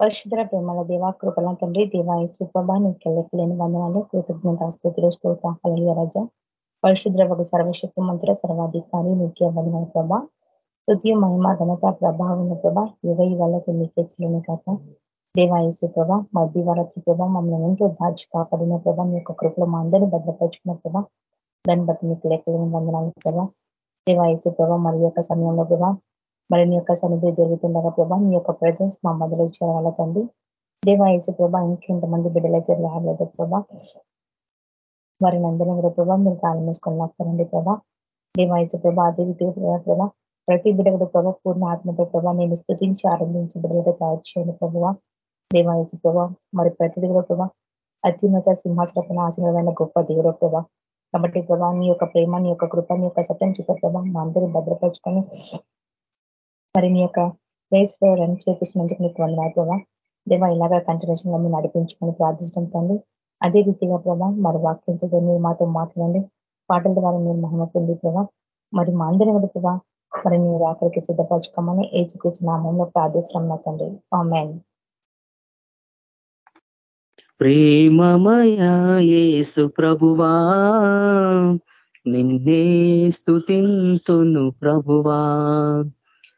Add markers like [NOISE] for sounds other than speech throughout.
పరిశుద్ర ప్రేమల దేవా కృపల తండ్రి దేవా సుప్రభా నీకు లెక్కలేని వందనాలు కృతజ్ఞత ఆస్పత్రిలో స్తోత్ర రాజా పరిశుద్ర ఒక సర్వశక్తి మంత్ర సర్వాధికారి నీకే వందనాలు ప్రభా తృతీయ మహిమ ఘనత ప్రభావం ప్రభా ఇరవై వాళ్ళకి నీకెట్లేని కాక దేవాయసు ప్రభా మా దివారత్రి ప్రభా మమ్మల్ని ఎంతో దాచి కాపాడిన ప్రభా మీ యొక్క కృపలో మా అందరినీ భద్రపరుచుకున్న ప్రభా దాన్ని బట్టి మీకు లెక్కలేని వందనాలు ప్రభా దేవాయసు ప్రభా మరి యొక్క సమయంలో ప్రభా మరి నీ యొక్క సన్నిధి జరుగుతుండగా ప్రభా నీ యొక్క ప్రజెన్స్ మా మధ్యలో చేరాల తండ్రి. దేవాయసు ప్రభా ఇంకెంతమంది బిడ్డలైతే రాలేదు ప్రభా. వారిని అందరినీ కూడా ప్రభా మీరు కాలమేసుకొని వేసుకొని ప్రభా. దేవాయసు ప్రభా అదే రీతిగా ప్రభా. ప్రతి బిడ్డ కూడా ప్రభా పూర్ణ ఆత్మతో ప్రభా నేను స్థుతించి ఆరంభించి బిడ్డలతో తయారు చేయండి ప్రభావ దేవాయసు ప్రభా మరి ప్రతిది కూడా ప్రభా అత్యున్నత సింహాసన ఆశీర్వాదమైన గొప్ప దేవుడు ప్రభా. కాబట్టి ప్రభా నీ యొక్క ప్రేమ నీ యొక్క కృప నీ యొక్క సత్యం చిత్త ప్రభా మా అందరూ భద్రపరుచుకొని మరి మీ యొక్క ప్లేస్లో రన్ చేపించినందుకు మీకు వందనాలు ప్రభా. దేవా ఇలాగా కంటిన్యూషన్గా మీరు నడిపించుకొని ప్రార్థించడం తండ్రి. అదే రీతిగా ప్రభా మరి వాక్యంతో మీరు మాతో మాట్లాడండి. పాటల ద్వారా మీరు మహిమ పొంది ప్రభా. మరి మా అందరి కూడా ప్రభా మరి మీరు అక్కడికి సిద్ధపరచుకోమని ఏ చికిత్స నామంలో ప్రార్థిస్తున్నాం నా తండ్రి. ఆమెన్ ప్రేమమయేసు ప్రభువా నిన్నే స్థుతింతును ప్రభువా.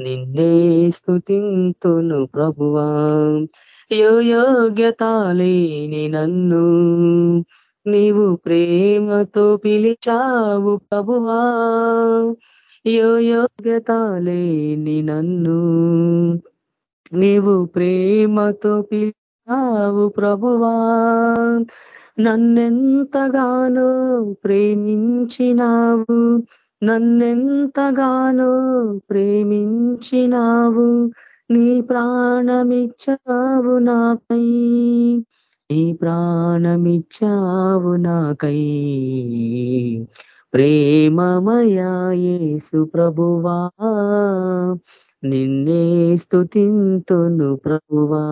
నిన్నే స్థుతింతును ప్రభువా. యోగ్యతాలేని నన్ను. నీవు ప్రేమతో పిలిచావు ప్రభువా. యోగ్యతాలేని నన్ను. నీవు ప్రేమతో పిలిచావు ప్రభువా. నన్నెంతగానో ప్రేమించినావు. నన్నెంతగానో ప్రేమించినావు నీ ప్రాణమిచ్చావు నాకై. నీ ప్రాణమిచ్చావు నాకై. ప్రేమమయేసు ప్రభువా నిన్నే స్థుతింతును ప్రభువా.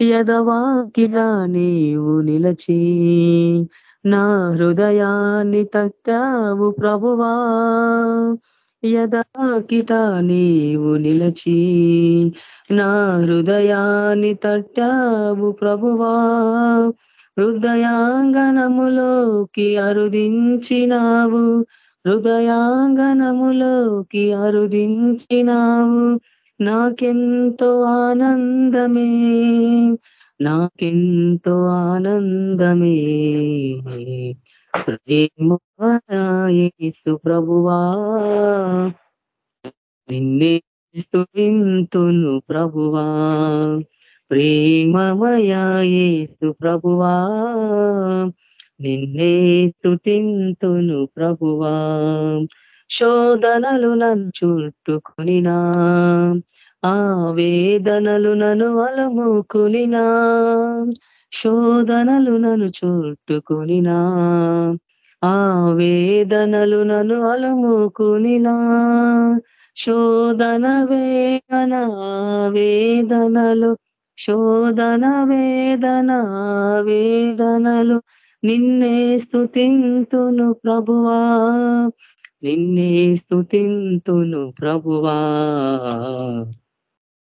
యదవాకిలా నీవు నిలచి నా హృదయాన్ని తట్టావు ప్రభువా. యదాకిట నీవు నిలచి నా హృదయాన్ని తట్టావు ప్రభువా. హృదయాంగనములోకి అరుదించినావు. హృదయాంగనములోకి అరుదించినావు. నాకెంతో ఆనందమే. నాకెంతో ఆనందమే. ప్రేమయేసు ప్రభువా. నిన్నే స్థుతింతును ప్రభువా. ప్రేమమయేసు ప్రభువా. నిన్నే స్తుతింతును ప్రభువా. శోధనలు నన్ను చుట్టుకునినా. ఆ వేదనలు నను అలముకునినా శోధనలు నన్ను చుట్టుకునినా ఆ వేదనలు నన్ను అలముకునినా శోధన వేదన వేదనలు శోధన వేదన వేదనలు నిన్నే స్థుతింతును ప్రభువా నిన్నే స్థుతింతును ప్రభువా.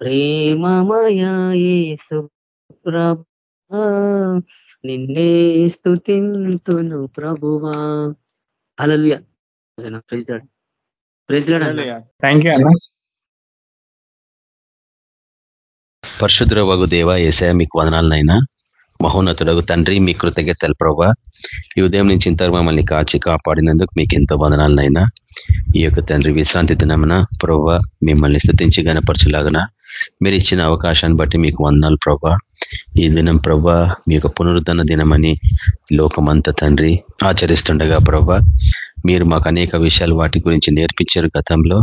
ప్రేమమయేసు ప్రభు నిన్నే స్థుతింతును ప్రభువా. అలలుయ పరిశుద్ర వగు దేవ ఏసయ మీకు వదనాలనైనా. మహోన్నతుడగు తండ్రి మీ కృతజ్ఞతలు ప్రభా ఈ ఉదయం నుంచి ఇంతవరకు మమ్మల్ని కాచి కాపాడినందుకు మీకు ఎంతో వదనాలనైనా. ఈ యొక్క తండ్రి విశ్రాంతి దినమున ప్రభా మిమ్మల్ని స్థుతించి గనపరచులాగన మీరు ఇచ్చిన అవకాశాన్ని బట్టి మీకు వందనాలు ప్రభా. ఈ దినం ప్రభా మీ యొక్క పునరుద్ధరణ దినమని లోకమంతా తండ్రి ఆచరిస్తుండగా ప్రభా. మీరు మాకు అనేక విషయాలు వాటి గురించి నేర్పించారు గతంలో.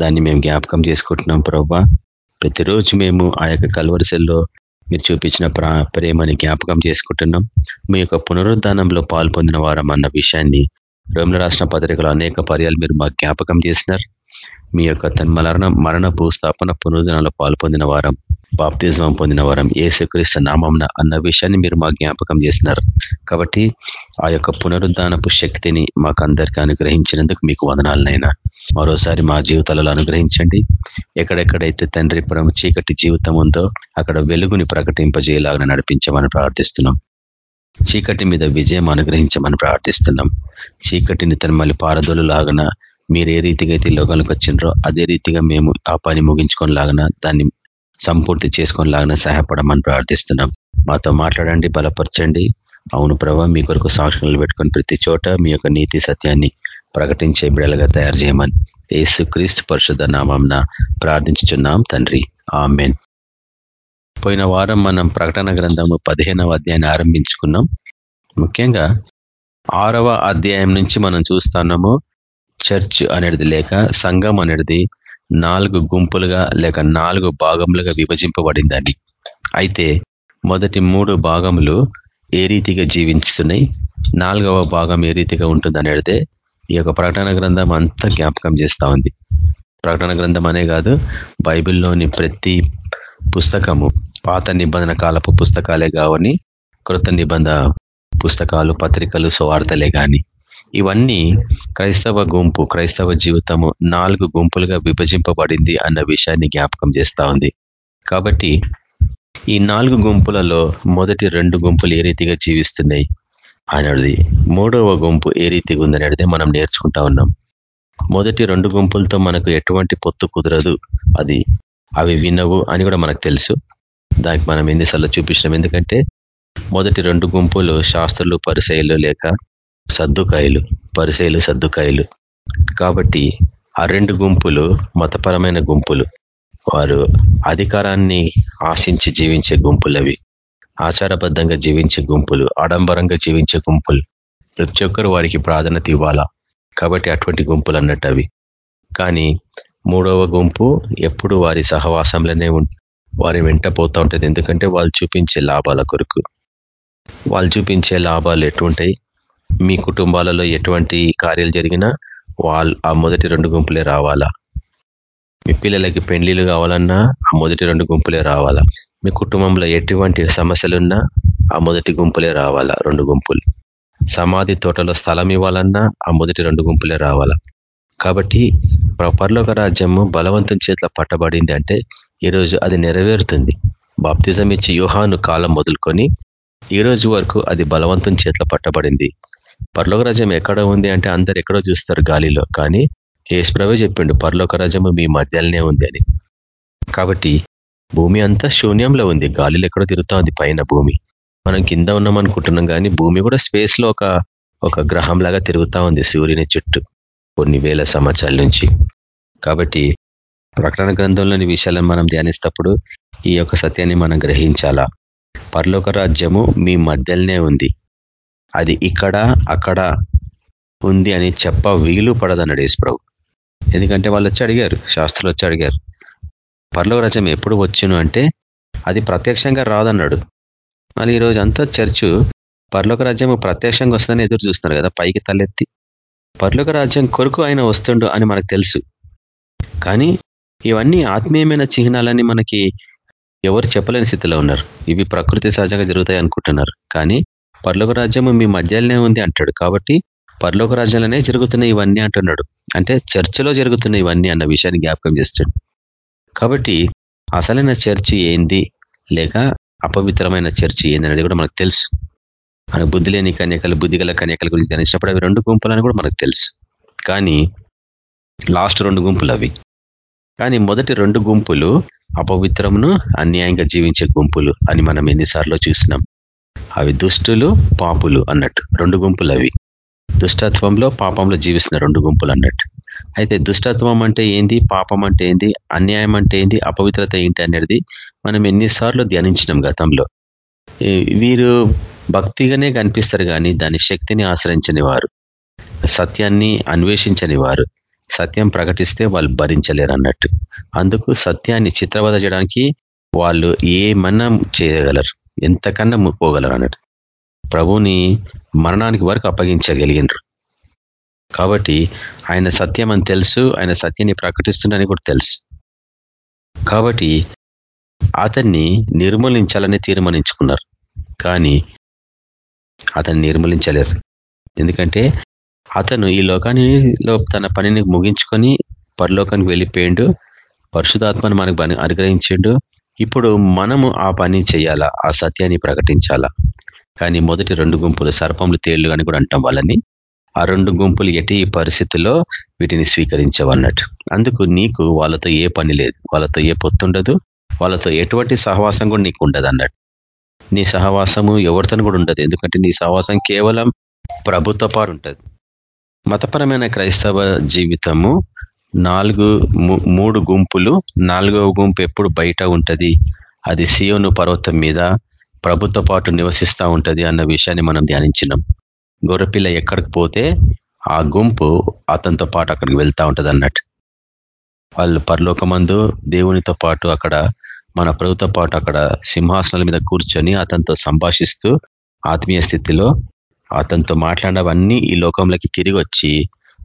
దాన్ని మేము జ్ఞాపకం చేసుకుంటున్నాం ప్రభా. ప్రతిరోజు మేము ఆ యొక్క కల్వరిసెల్లో మీరు చూపించిన ప్రేమని జ్ఞాపకం చేసుకుంటున్నాం. మీ యొక్క పునరుద్ధానంలో పాల్పొందిన వారం అన్న విషయాన్ని రోమిల రాష్ట్ర పత్రికలో అనేక పర్యాలు మీరు మాకు జ్ఞాపకం చేసినారు. మీ యొక్క తన్మలరణ మరణ భూస్థాపన పునరుద్ధరణలో పాల్పొందిన వారం బాప్తిజం పొందిన వారం ఏసుక్రీస్తు నామంన అన్న విషయాన్ని మీరు మా జ్ఞాపకం చేసినారు. కాబట్టి ఆ యొక్క పునరుద్ధానపు శక్తిని మాకు అందరికీ అనుగ్రహించినందుకు మీకు వదనాలనైనా మరోసారి మా జీవితాలలో అనుగ్రహించండి. ఎక్కడెక్కడైతే తండ్రి పురం చీకటి జీవితం ఉందో అక్కడ వెలుగుని ప్రకటింపజేయలాగా నడిపించమని ప్రార్థిస్తున్నాం. చీకటి మీద విజయం అనుగ్రహించమని ప్రార్థిస్తున్నాం. చీకటిని తన మళ్ళీ పారదోలు లాగన మీరు ఏ రీతిగా అయితే లోకానికి వచ్చిండ్రో అదే రీతిగా మేము ఆ పని ముగించుకొనిలాగన దాన్ని సంపూర్తి చేసుకొనిలాగన సహాయపడమని ప్రార్థిస్తున్నాం. మాతో మాట్లాడండి బలపరచండి. అవును ప్రభా మీ కొరకు సాక్షణలు పెట్టుకొని ప్రతి చోట మీ యొక్క నీతి సత్యాన్ని ప్రకటించే బిడలుగా తయారు చేయమని ఏసు క్రీస్తు పరిశుద్ధ నామంన ప్రార్థించుచున్నాం తండ్రి. ఆమెన్. పోయిన వారం మనం ప్రకటన గ్రంథము పదిహేనవ అధ్యాయాన్ని ఆరంభించుకున్నాం. ముఖ్యంగా ఆరవ అధ్యాయం నుంచి మనం చూస్తున్నాము చర్చ్ అనేది లేక సంఘం అనేది నాలుగు గుంపులుగా లేక నాలుగు భాగములుగా విభజింపబడిందని. అయితే మొదటి మూడు భాగములు ఏ రీతిగా జీవిస్తున్నాయి నాలుగవ భాగం ఏ రీతిగా ఉంటుంది అనేది ఈ యొక్క ప్రకటన గ్రంథం అంతా జ్ఞాపకం చేస్తూ ఉంది. ప్రకటన గ్రంథం అనే కాదు బైబిల్లోని ప్రతి పుస్తకము పాత నిబంధన కాలపు పుస్తకాలే కావని కృత నిబంధ పుస్తకాలు పత్రికలు సువార్తలే కానీ ఇవన్నీ క్రైస్తవ గుంపు క్రైస్తవ జీవితము నాలుగు గుంపులుగా విభజింపబడింది అన్న విషయాన్ని జ్ఞాపకం చేస్తూ ఉంది. కాబట్టి ఈ నాలుగు గుంపులలో మొదటి రెండు గుంపులు ఏ రీతిగా జీవిస్తున్నాయి అనేది మూడవ గుంపు ఏ రీతిగా ఉందనేది మనం నేర్చుకుంటా ఉన్నాం. మొదటి రెండు గుంపులతో మనకు ఎటువంటి పొత్తు కుదరదు అది అవి వినవు అని కూడా మనకు తెలుసు. దానికి మనం ఎన్నిసార్లు చూపించినాం. ఎందుకంటే మొదటి రెండు గుంపులు శాస్త్రులు పరిశైలు లేక సర్దుకాయలు పరిసేలు సర్దుకాయలు కాబట్టి ఆ రెండు గుంపులు మతపరమైన గుంపులు. వారు అధికారాన్ని ఆశించి జీవించే గుంపులు అవి ఆచారబద్ధంగా జీవించే గుంపులు ఆడంబరంగా జీవించే గుంపులు. ప్రతి ఒక్కరు వారికి ప్రాధాన్యత ఇవ్వాలా? కాబట్టి అటువంటి గుంపులు అన్నట్టు అవి కానీ మూడవ గుంపు ఎప్పుడు వారి సహవాసంలోనే వారి వెంట పోతూ ఉంటుంది. ఎందుకంటే వాళ్ళు చూపించే లాభాల కొరకు. వాళ్ళు చూపించే లాభాలు ఎటుంటాయి మీ కుటుంబాలలో ఎటువంటి కార్యాలు జరిగినా వాళ్ళు ఆ మొదటి రెండు గుంపులే రావాలా? మీ పిల్లలకి పెండ్లీలు కావాలన్నా ఆ మొదటి రెండు గుంపులే రావాలా? మీ కుటుంబంలో ఎటువంటి సమస్యలున్నా ఆ మొదటి గుంపులే రావాలా? రెండు గుంపులు. సమాధి తోటలో స్థలం ఇవ్వాలన్నా ఆ మొదటి రెండు గుంపులే రావాలా? కాబట్టి పరలోక రాజ్యము బలవంతం చేతిలో పట్టబడింది అంటే ఈరోజు అది నెరవేరుతుంది. బాప్తిజం ఇచ్చి యూహాను కాలం మొదలుకొని ఈ రోజు వరకు అది బలవంతం చేతిలో పట్టబడింది. పరలోక రాజ్యం ఎక్కడ ఉంది అంటే అందరు ఎక్కడో చూస్తారు గాలిలో. కానీ ఏసుప్రవే చెప్పిండు పరలోక రాజ్యము మీ మధ్యలోనే ఉంది అని. కాబట్టి భూమి అంతా శూన్యంలో ఉంది. గాలిలో ఎక్కడో తిరుగుతా ఉంది పైన భూమి. మనం కింద ఉన్నాం అనుకుంటున్నాం కానీ భూమి కూడా స్పేస్లో ఒక ఒక గ్రహం లాగా తిరుగుతా ఉంది సూర్యుని చుట్టూ కొన్ని వేల సంవత్సరాల నుంచి. కాబట్టి ప్రకటన గ్రంథంలోని విషయాలను మనం ధ్యానిస్తప్పుడు ఈ యొక్క సత్యాన్ని మనం గ్రహించాలా? పరలోక రాజ్యము మీ మధ్యలోనే ఉంది. అది ఇక్కడ అక్కడ ఉంది అని చెప్ప వీలు పడదన్నాడు యేసుప్రభు. ఎందుకంటే వాళ్ళు వచ్చి అడిగారు శాస్త్రులు వచ్చి అడిగారు. పర్లోక రాజ్యం ఎప్పుడు వచ్చును అంటే అది ప్రత్యక్షంగా రాదన్నాడు. మళ్ళీ ఈరోజు అంతా చర్చు పర్లోక రాజ్యం ప్రత్యక్షంగా వస్తుందని ఎదురు చూస్తున్నారు కదా పైకి తలెత్తి. పర్లోక రాజ్యం కొరకు ఆయన వస్తుండు అని మనకు తెలుసు. కానీ ఇవన్నీ ఆత్మీయమైన చిహ్నాలని మనకి ఎవరు చెప్పలేని స్థితిలో ఉన్నారు. ఇవి ప్రకృతి సహజంగా జరుగుతాయి అనుకుంటున్నారు. కానీ పర్లోక రాజ్యము మీ మధ్యలోనే ఉంది అంటాడు. కాబట్టి పర్లోక రాజ్యాలనే జరుగుతున్నాయి ఇవన్నీ అంటున్నాడు. అంటే చర్చిలో జరుగుతున్నాయి ఇవన్నీ అన్న విషయాన్ని జ్ఞాపకం చేస్తాడు. కాబట్టి అసలైన చర్చి ఏంది? లేక అపవిత్రమైన చర్చి ఏంది అనేది కూడా మనకు తెలుసు. మన బుద్ధి లేని కన్యకలు బుద్ధిగల కన్యకల గురించి ధ్యానించినప్పుడు అవి రెండు గుంపులని కూడా మనకు తెలుసు. కానీ లాస్ట్ రెండు గుంపులు అవి. కానీ మొదటి రెండు గుంపులు అపవిత్రమును అన్యాయంగా జీవించే గుంపులు అని మనం ఎన్నిసార్లు చూసినాం. అవి దుష్టులు పాపులు అన్నట్టు. రెండు గుంపులు అవి. దుష్టత్వంలో పాపంలో జీవిస్తున్న రెండు గుంపులు అన్నట్టు. అయితే దుష్టత్వం అంటే ఏంది? పాపం అంటే ఏంది? అన్యాయం అంటే ఏంది? అపవిత్రత ఏంటి అనేది మనం ఎన్నిసార్లు ధ్యానించినాం గతంలో. వీరు భక్తిగానే కనిపిస్తారు కానీ దాని శక్తిని ఆశ్రయించని వారు సత్యాన్ని అన్వేషించని వారు సత్యం ప్రకటిస్తే వాళ్ళు భరించలేరు అన్నట్టు. అందుకు సత్యాన్ని చిత్రవద చేయడానికి వాళ్ళు ఏమన్నా చేయగలరు? ఎంతకన్నా పోగలరు అన్నట్టు. ప్రభుని మరణానికి వరకు అప్పగించగలిగినరు. కాబట్టి ఆయన సత్యం అని తెలుసు ఆయన సత్యాన్ని ప్రకటిస్తుండని కూడా తెలుసు. కాబట్టి అతన్ని నిర్మూలించాలని తీర్మానించుకున్నారు. కానీ అతన్ని నిర్మూలించలేరు. ఎందుకంటే అతను ఈ లోకానిలో తన పనిని ముగించుకొని పరలోకానికి వెళ్ళిపోయిండు. పరిశుధాత్మను మనకు అనుగ్రహించిండు. ఇప్పుడు మనము ఆ పని చేయాలా? ఆ సత్యాన్ని ప్రకటించాలా? కానీ మొదటి రెండు గుంపులు సర్పములు తేళ్ళు అని కూడా అంటాం వాళ్ళని. ఆ రెండు గుంపులు ఎటి పరిస్థితుల్లో వీటిని స్వీకరించవన్నట్టు. అందుకు నీకు వాళ్ళతో ఏ పని లేదు. వాళ్ళతో ఏ పొత్తుండదు వాళ్ళతో ఎటువంటి సహవాసం కూడా నీకు ఉండదు అన్నట్టు నీ సహవాసము ఎవరితో కూడా ఉండదు. ఎందుకంటే నీ సహవాసం కేవలం ప్రభుత్వ పాటు ఉంటుంది మతపరమైన క్రైస్తవ జీవితము నాలుగు మూడు గుంపులు నాలుగవ గుంపు ఎప్పుడు బయట ఉంటుంది? అది సియోను పర్వతం మీద ప్రభుత్వ పాటు నివసిస్తూ ఉంటుంది అన్న విషయాన్ని మనం ధ్యానించినాం. గొర్రెపిల్ల ఎక్కడికి పోతే ఆ గుంపు అతనితో పాటు అక్కడికి వెళ్తా ఉంటుంది అన్నట్టు. వాళ్ళు పరలోకమందు దేవునితో పాటు అక్కడ మన ప్రభుత్వ పాటు అక్కడ సింహాసనాల మీద కూర్చొని అతనితో సంభాషిస్తూ ఆత్మీయ స్థితిలో అతనితో మాట్లాడినవన్నీ ఈ లోకంలోకి తిరిగి వచ్చి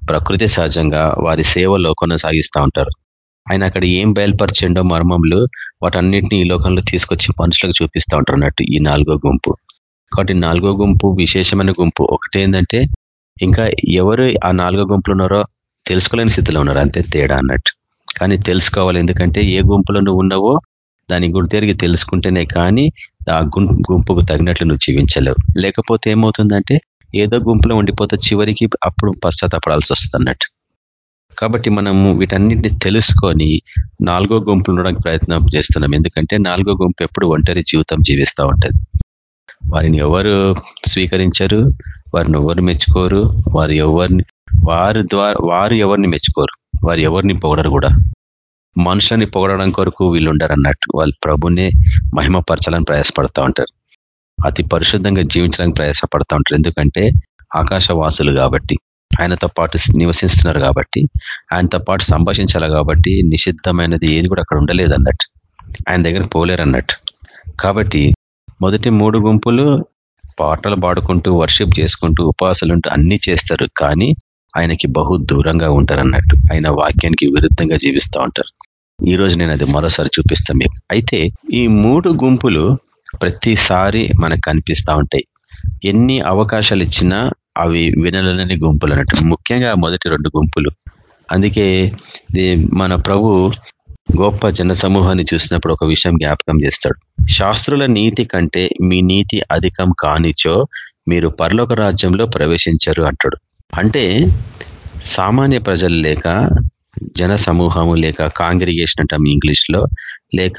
ప్రకృతి సహజంగా వారి సేవలో కొనసాగిస్తూ ఉంటారు. ఆయన అక్కడ ఏం బయలుపరిచిండో మర్మములు వాటన్నిటిని ఈ లోకంలో తీసుకొచ్చి మనుషులకు చూపిస్తూ ఉంటారు అన్నట్టు ఈ నాలుగో గుంపు. కాబట్టి నాలుగో గుంపు విశేషమైన గుంపు. ఒకటి ఏంటంటే ఇంకా ఎవరు ఆ నాలుగో గుంపులు ఉన్నారో తెలుసుకోలేని స్థితిలో ఉన్నారు. అంతే తేడా అన్నట్టు. కానీ తెలుసుకోవాలి. ఎందుకంటే ఏ గుంపులో నువ్వు ఉన్నావో దాని తిరిగి తెలుసుకుంటేనే కానీ ఆ గుంపుకు తగినట్లు నువ్వు జీవించలేవు. లేకపోతే ఏమవుతుందంటే ఏదో గుంపులో ఉండిపోతే చివరికి అప్పుడు పశ్చాత్తపడాల్సి వస్తుంది అన్నట్టు కాబట్టి మనము వీటన్నిటిని తెలుసుకొని నాలుగో గుంపులు ఉండడానికి ప్రయత్నం చేస్తున్నాం. ఎందుకంటే నాలుగో గుంపు ఎప్పుడు ఒంటరి జీవితం జీవిస్తూ ఉంటుంది. వారిని ఎవరు స్వీకరించరు వారిని ఎవరు మెచ్చుకోరు వారు ఎవరిని వారి ద్వారా వారు ఎవరిని మెచ్చుకోరు వారు ఎవరిని పొగడరు కూడా. మనుషులని పొగడడం కొరకు వీళ్ళు ఉండరు అన్నట్టు వాళ్ళు ప్రభునే మహిమపరచాలని ప్రయాసపడతా ఉంటారు. అతి పరిశుద్ధంగా జీవించడానికి ప్రయాసపడతా ఉంటారు. ఎందుకంటే ఆకాశవాసులు కాబట్టి ఆయనతో పాటు నివసిస్తున్నారు కాబట్టి ఆయనతో పాటు సంభాషించాలి కాబట్టి నిషిద్ధమైనది ఏది కూడా అక్కడ ఉండలేదు అన్నట్టు. ఆయన దగ్గర పోలేరు అన్నట్టు. కాబట్టి మొదటి మూడు గుంపులు పాటలు పాడుకుంటూ వర్షిప్ చేసుకుంటూ ఉపాసలుంటూ అన్నీ అన్ని చేస్తారు. కానీ ఆయనకి బహు దూరంగా ఉంటారు అన్నట్టు. ఆయన వాక్యానికి విరుద్ధంగా జీవిస్తూ ఉంటారు. ఈ రోజు నేను అది మరోసారి చూపిస్తాను మీకు. అయితే ఈ మూడు గుంపులు ప్రతిసారి మనకు కనిపిస్తూ ఉంటాయి. ఎన్ని అవకాశాలు ఇచ్చినా అవి వినలని గుంపులు అన్నట్టు. ముఖ్యంగా మొదటి రెండు గుంపులు. అందుకే మన ప్రభు గొప్ప జన సమూహాన్ని చూసినప్పుడు ఒక విషయం జ్ఞాపకం చేస్తాడు. శాస్త్రుల నీతి కంటే మీ నీతి అధికం కానిచో మీరు పరలోక రాజ్యంలో ప్రవేశించరు అంటాడు. అంటే సామాన్య ప్రజలు లేక జన సమూహము లేక కాంగ్రిగేషన్ అంటాం ఇంగ్లీష్లో లేక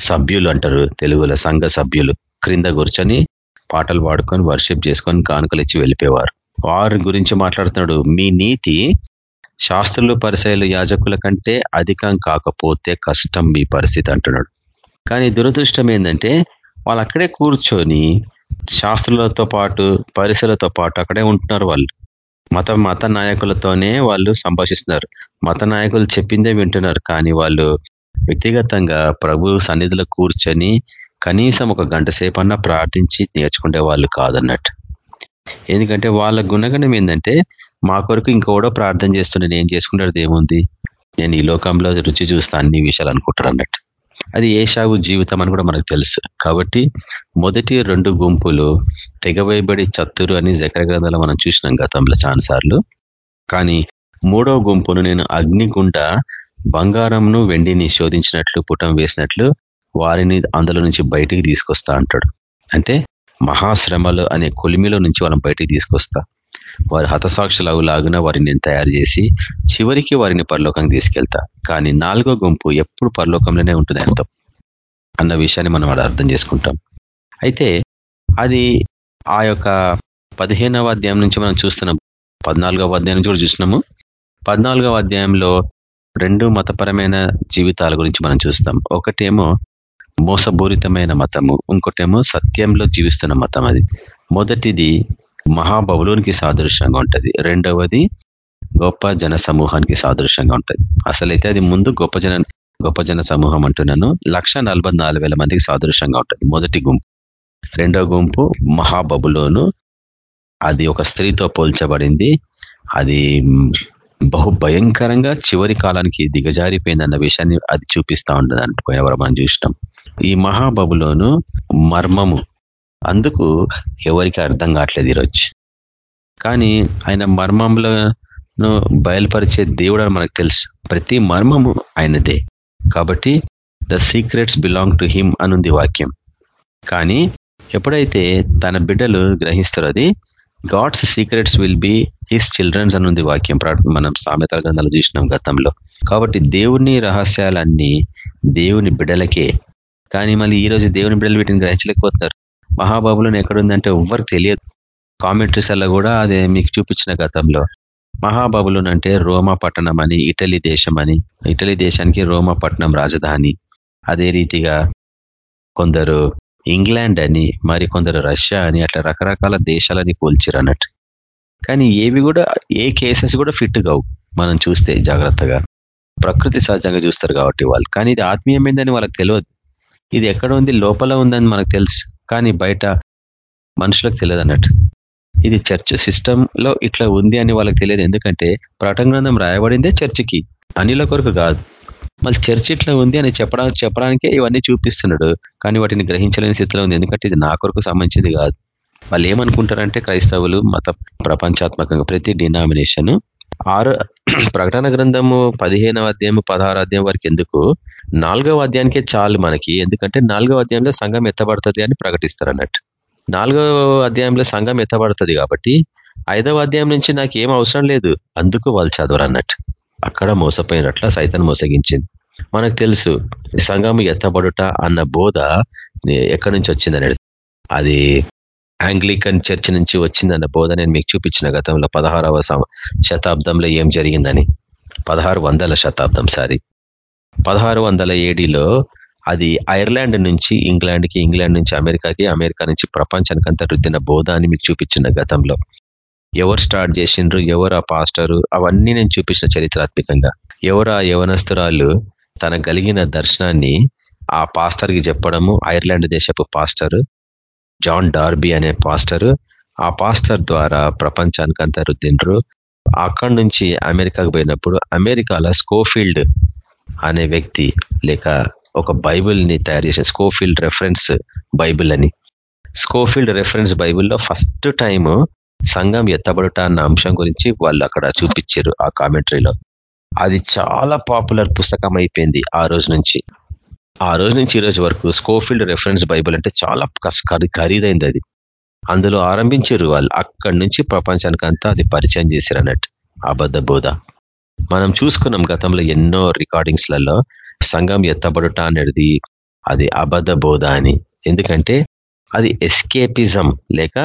సభ్యులు అంటారు తెలుగులో సంఘ సభ్యులు క్రింద కూర్చొని పాటలు పాడుకొని వర్షిప్ చేసుకొని కానుకలు ఇచ్చి వెళ్ళిపోయేవారు. వారి గురించి మాట్లాడుతున్నాడు మీ నీతి శాస్త్రులు పరిశైలు యాజకుల కంటే అధికం కాకపోతే కష్టం మీ పరిస్థితి అంటున్నాడు. కానీ దురదృష్టం ఏంటంటే వాళ్ళు అక్కడే కూర్చొని శాస్త్రులతో పాటు పరిసరతో పాటు అక్కడే ఉంటున్నారు వాళ్ళు. మత మత నాయకులతోనే వాళ్ళు సంభాషిస్తున్నారు. మత నాయకులు చెప్పిందే వింటున్నారు కానీ వాళ్ళు వ్యక్తిగతంగా ప్రభు సన్నిధిలో కూర్చొని కనీసం ఒక గంట సేపన్నా ప్రార్థించి నేర్చుకునే వాళ్ళు కాదన్నట్టు. ఎందుకంటే వాళ్ళ గుణగణం ఏంటంటే మా కొరకు ఇంకోడో ప్రార్థన చేస్తుండే నేను చేసుకునేది ఏముంది? నేను ఈ లోకంలో రుచి చూస్తా అన్ని విషయాలు అనుకుంటారు అన్నట్టు. అది ఏషావు జీవితం అని కూడా మనకు తెలుసు. కాబట్టి మొదటి రెండు గుంపులు తెగవేయబడి చత్తురు అని జకర గ్రంథాలు మనం చూసినాం గతంలో చాలాసార్లు. కానీ మూడవ గుంపును నేను అగ్నిగుండ బంగారంను వెండిని శోధించినట్లు పుటం వేసినట్లు వారిని అందులో నుంచి బయటికి తీసుకొస్తా అంటాడు. అంటే మహాశ్రమలు అనే కొలిమిలో నుంచి వాళ్ళని బయటికి తీసుకొస్తా. వారి హతసాక్షులు లాగున వారిని నేను తయారు చేసి చివరికి వారిని పరలోకానికి తీసుకెళ్తా. కానీ నాలుగో గుంపు ఎప్పుడు పరలోకంలోనే ఉంటుంది అర్థం అన్న విషయాన్ని మనం అర్థం చేసుకుంటాం. అయితే అది ఆ యొక్క పదిహేనవ అధ్యాయం నుంచి మనం చూస్తున్నాం. పద్నాలుగవ అధ్యాయం నుంచి కూడా చూసినాము పద్నాలుగవ అధ్యాయంలో రెండు మతపరమైన జీవితాల గురించి మనం చూస్తాం. ఒకటేమో మోసపూరితమైన మతము ఇంకోటేమో సత్యంలో జీవిస్తున్న మతం అది. మొదటిది మహాబబులోనికి సాదృశ్యంగా ఉంటది. రెండవది గొప్ప జన సమూహానికి సాదృశ్యంగా ఉంటది. అసలైతే అది ముందు గొప్ప జన గొప్ప జన సమూహం అంటున్నాను. లక్ష మందికి సాదృశ్యంగా ఉంటుంది. మొదటి గుంపు. రెండవ గుంపు మహాబబులోను. అది ఒక స్త్రీతో పోల్చబడింది. అది బహు భయంకరంగా చివరి కాలానికి దిగజారిపోయిందన్న విషయాన్ని అది చూపిస్తా ఉండదు పోయినవరం మనం చూసినాం. ఈ మహాబబులోను మర్మము. అందుకు ఎవరికి అర్థం కావట్లేదు ఈరోజు. కానీ ఆయన మర్మములను బయలుపరిచే దేవుడు అని మనకు తెలుసు. ప్రతి మర్మము ఆయనదే. కాబట్టి the secrets belong to him అనుంది వాక్యం. కానీ ఎప్పుడైతే తన బిడ్డలు గ్రహిస్తారో అది God's secrets will be his childrens అనుంది వాక్యం మనం సామెతల గ్రంథాలు చూసినాం గతంలో. కాబట్టి దేవుని రహస్యాలన్నీ దేవుని బిడ్డలకే. కానీ మళ్ళీ ఈ రోజు దేవుని బిడ్డలు వీటిని గ్రహించలేకపోతున్నారు. మహాబాబులను ఎక్కడుందంటే ఎవ్వరికి తెలియదు. కామెంట్రీస్ అలా కూడా అదే మీకు చూపించిన గతంలో. మహాబాబులోన్ అంటే రోమా పట్టణం అని ఇటలీ దేశం అని ఇటలీ దేశానికి రోమా పట్టణం రాజధాని. అదే రీతిగా కొందరు ఇంగ్లాండ్ అని మరి కొందరు రష్యా అని అట్లా రకరకాల దేశాలని పోల్చిరు అన్నట్టు కానీ ఏవి కూడా ఏ కేసెస్ కూడా ఫిట్ కావు మనం చూస్తే జాగ్రత్తగా. ప్రకృతి సహజంగా చూస్తారు కాబట్టి వాళ్ళు. కానీ ఇది ఆత్మీయమైందని వాళ్ళకి తెలియదు. ఇది ఎక్కడ ఉంది లోపల ఉందని మనకు తెలుసు. కానీ బయట మనుషులకు తెలియదు అన్నట్టు. ఇది చర్చ్ సిస్టమ్లో ఇట్లా ఉంది అని వాళ్ళకి తెలియదు. ఎందుకంటే ప్రటంగ్రంథం రాయబడిందే చర్చికి. అనిల కొరకు కాదు. మళ్ళీ చర్చ్ ఇట్లా ఉంది అని చెప్పడానికి చెప్పడానికే ఇవన్నీ చూపిస్తున్నాడు. కానీ వాటిని గ్రహించలేని స్థితిలో ఉంది. ఎందుకంటే ఇది నా కొరకు సంబంధించింది కాదు. వాళ్ళు ఏమనుకుంటారంటే క్రైస్తవులు మత ప్రపంచాత్మకంగా ప్రతి డినామినేషన్ ఆరు [CLEARS THROAT] ప్రకటన గ్రంథము పదిహేనవ అధ్యాయం పదహారు అధ్యాయం వరకు ఎందుకు? నాలుగవ అధ్యాయానికే చాలు మనకి. ఎందుకంటే నాలుగవ అధ్యాయంలో సంఘం ఎత్తబడుతుంది అని ప్రకటిస్తారు అన్నట్టు నాలుగవ అధ్యాయంలో సంఘం ఎత్తబడుతుంది కాబట్టి ఐదవ అధ్యాయం నుంచి నాకు ఏం అవసరం లేదు. అందుకు వాళ్ళు చదవరు అన్నట్టు అక్కడ మోసపోయినట్ల సైతాన్ని మోసగించింది. మనకు తెలుసు సంఘం ఎత్తబడుట అన్న బోధ ఎక్కడి నుంచి వచ్చిందనేది. అది ఆంగ్లికన్ చర్చ్ నుంచి వచ్చిందన్న బోధ నేను మీకు చూపించిన గతంలో పదహారవ శతాబ్దంలో ఏం జరిగిందని. పదహారు వందల శతాబ్దం సారీ. పదహారు వందల ఏడిలో అది ఐర్లాండ్ నుంచి ఇంగ్లాండ్కి ఇంగ్లాండ్ నుంచి అమెరికాకి అమెరికా నుంచి ప్రపంచానికంతా రుద్దిన బోధ అని మీకు చూపించిన గతంలో. ఎవరు స్టార్ట్ చేసిండ్రు? ఎవరు ఆ పాస్టరు? అవన్నీ నేను చూపించిన చరిత్రాత్మకంగా. ఎవరు ఆ యవనస్తురాలు తన కలిగిన దర్శనాన్ని ఆ పాస్టర్కి చెప్పడము ఐర్లాండ్ దేశపు పాస్టర్ జాన్ డార్బీ అనే పాస్టర్ ఆ పాస్టర్ ద్వారా ప్రపంచానికి అంతా రుద్దిండ్రు. అక్కడి నుంచి అమెరికాకు పోయినప్పుడు అమెరికాలో స్కోఫీల్డ్ అనే వ్యక్తి లేక ఒక బైబిల్ని తయారు చేసిన స్కోఫీల్డ్ రెఫరెన్స్ బైబిల్ అని. స్కోఫీల్డ్ రెఫరెన్స్ బైబిల్లో ఫస్ట్ టైం సంఘం ఎత్తబడుట అన్న అంశం గురించి వాళ్ళు అక్కడ చూపించారు ఆ కామెంటరీలో. అది చాలా పాపులర్ పుస్తకం అయిపోయింది ఆ రోజు నుంచి. ఆ రోజు నుంచి ఈ రోజు వరకు స్కోఫీల్డ్ రెఫరెన్స్ బైబిల్ అంటే చాలా ఖరీదైంది అది. అందులో ఆరంభించారు వాళ్ళు అక్కడి నుంచి ప్రపంచానికి అంతా అది పరిచయం చేశారు అన్నట్టు అబద్ధ బోధ. మనం చూసుకున్నాం గతంలో ఎన్నో రికార్డింగ్స్లలో సంఘం ఎత్తబడుట అనేది అది అబద్ధ బోధ అని. ఎందుకంటే అది ఎస్కేపిజం లేక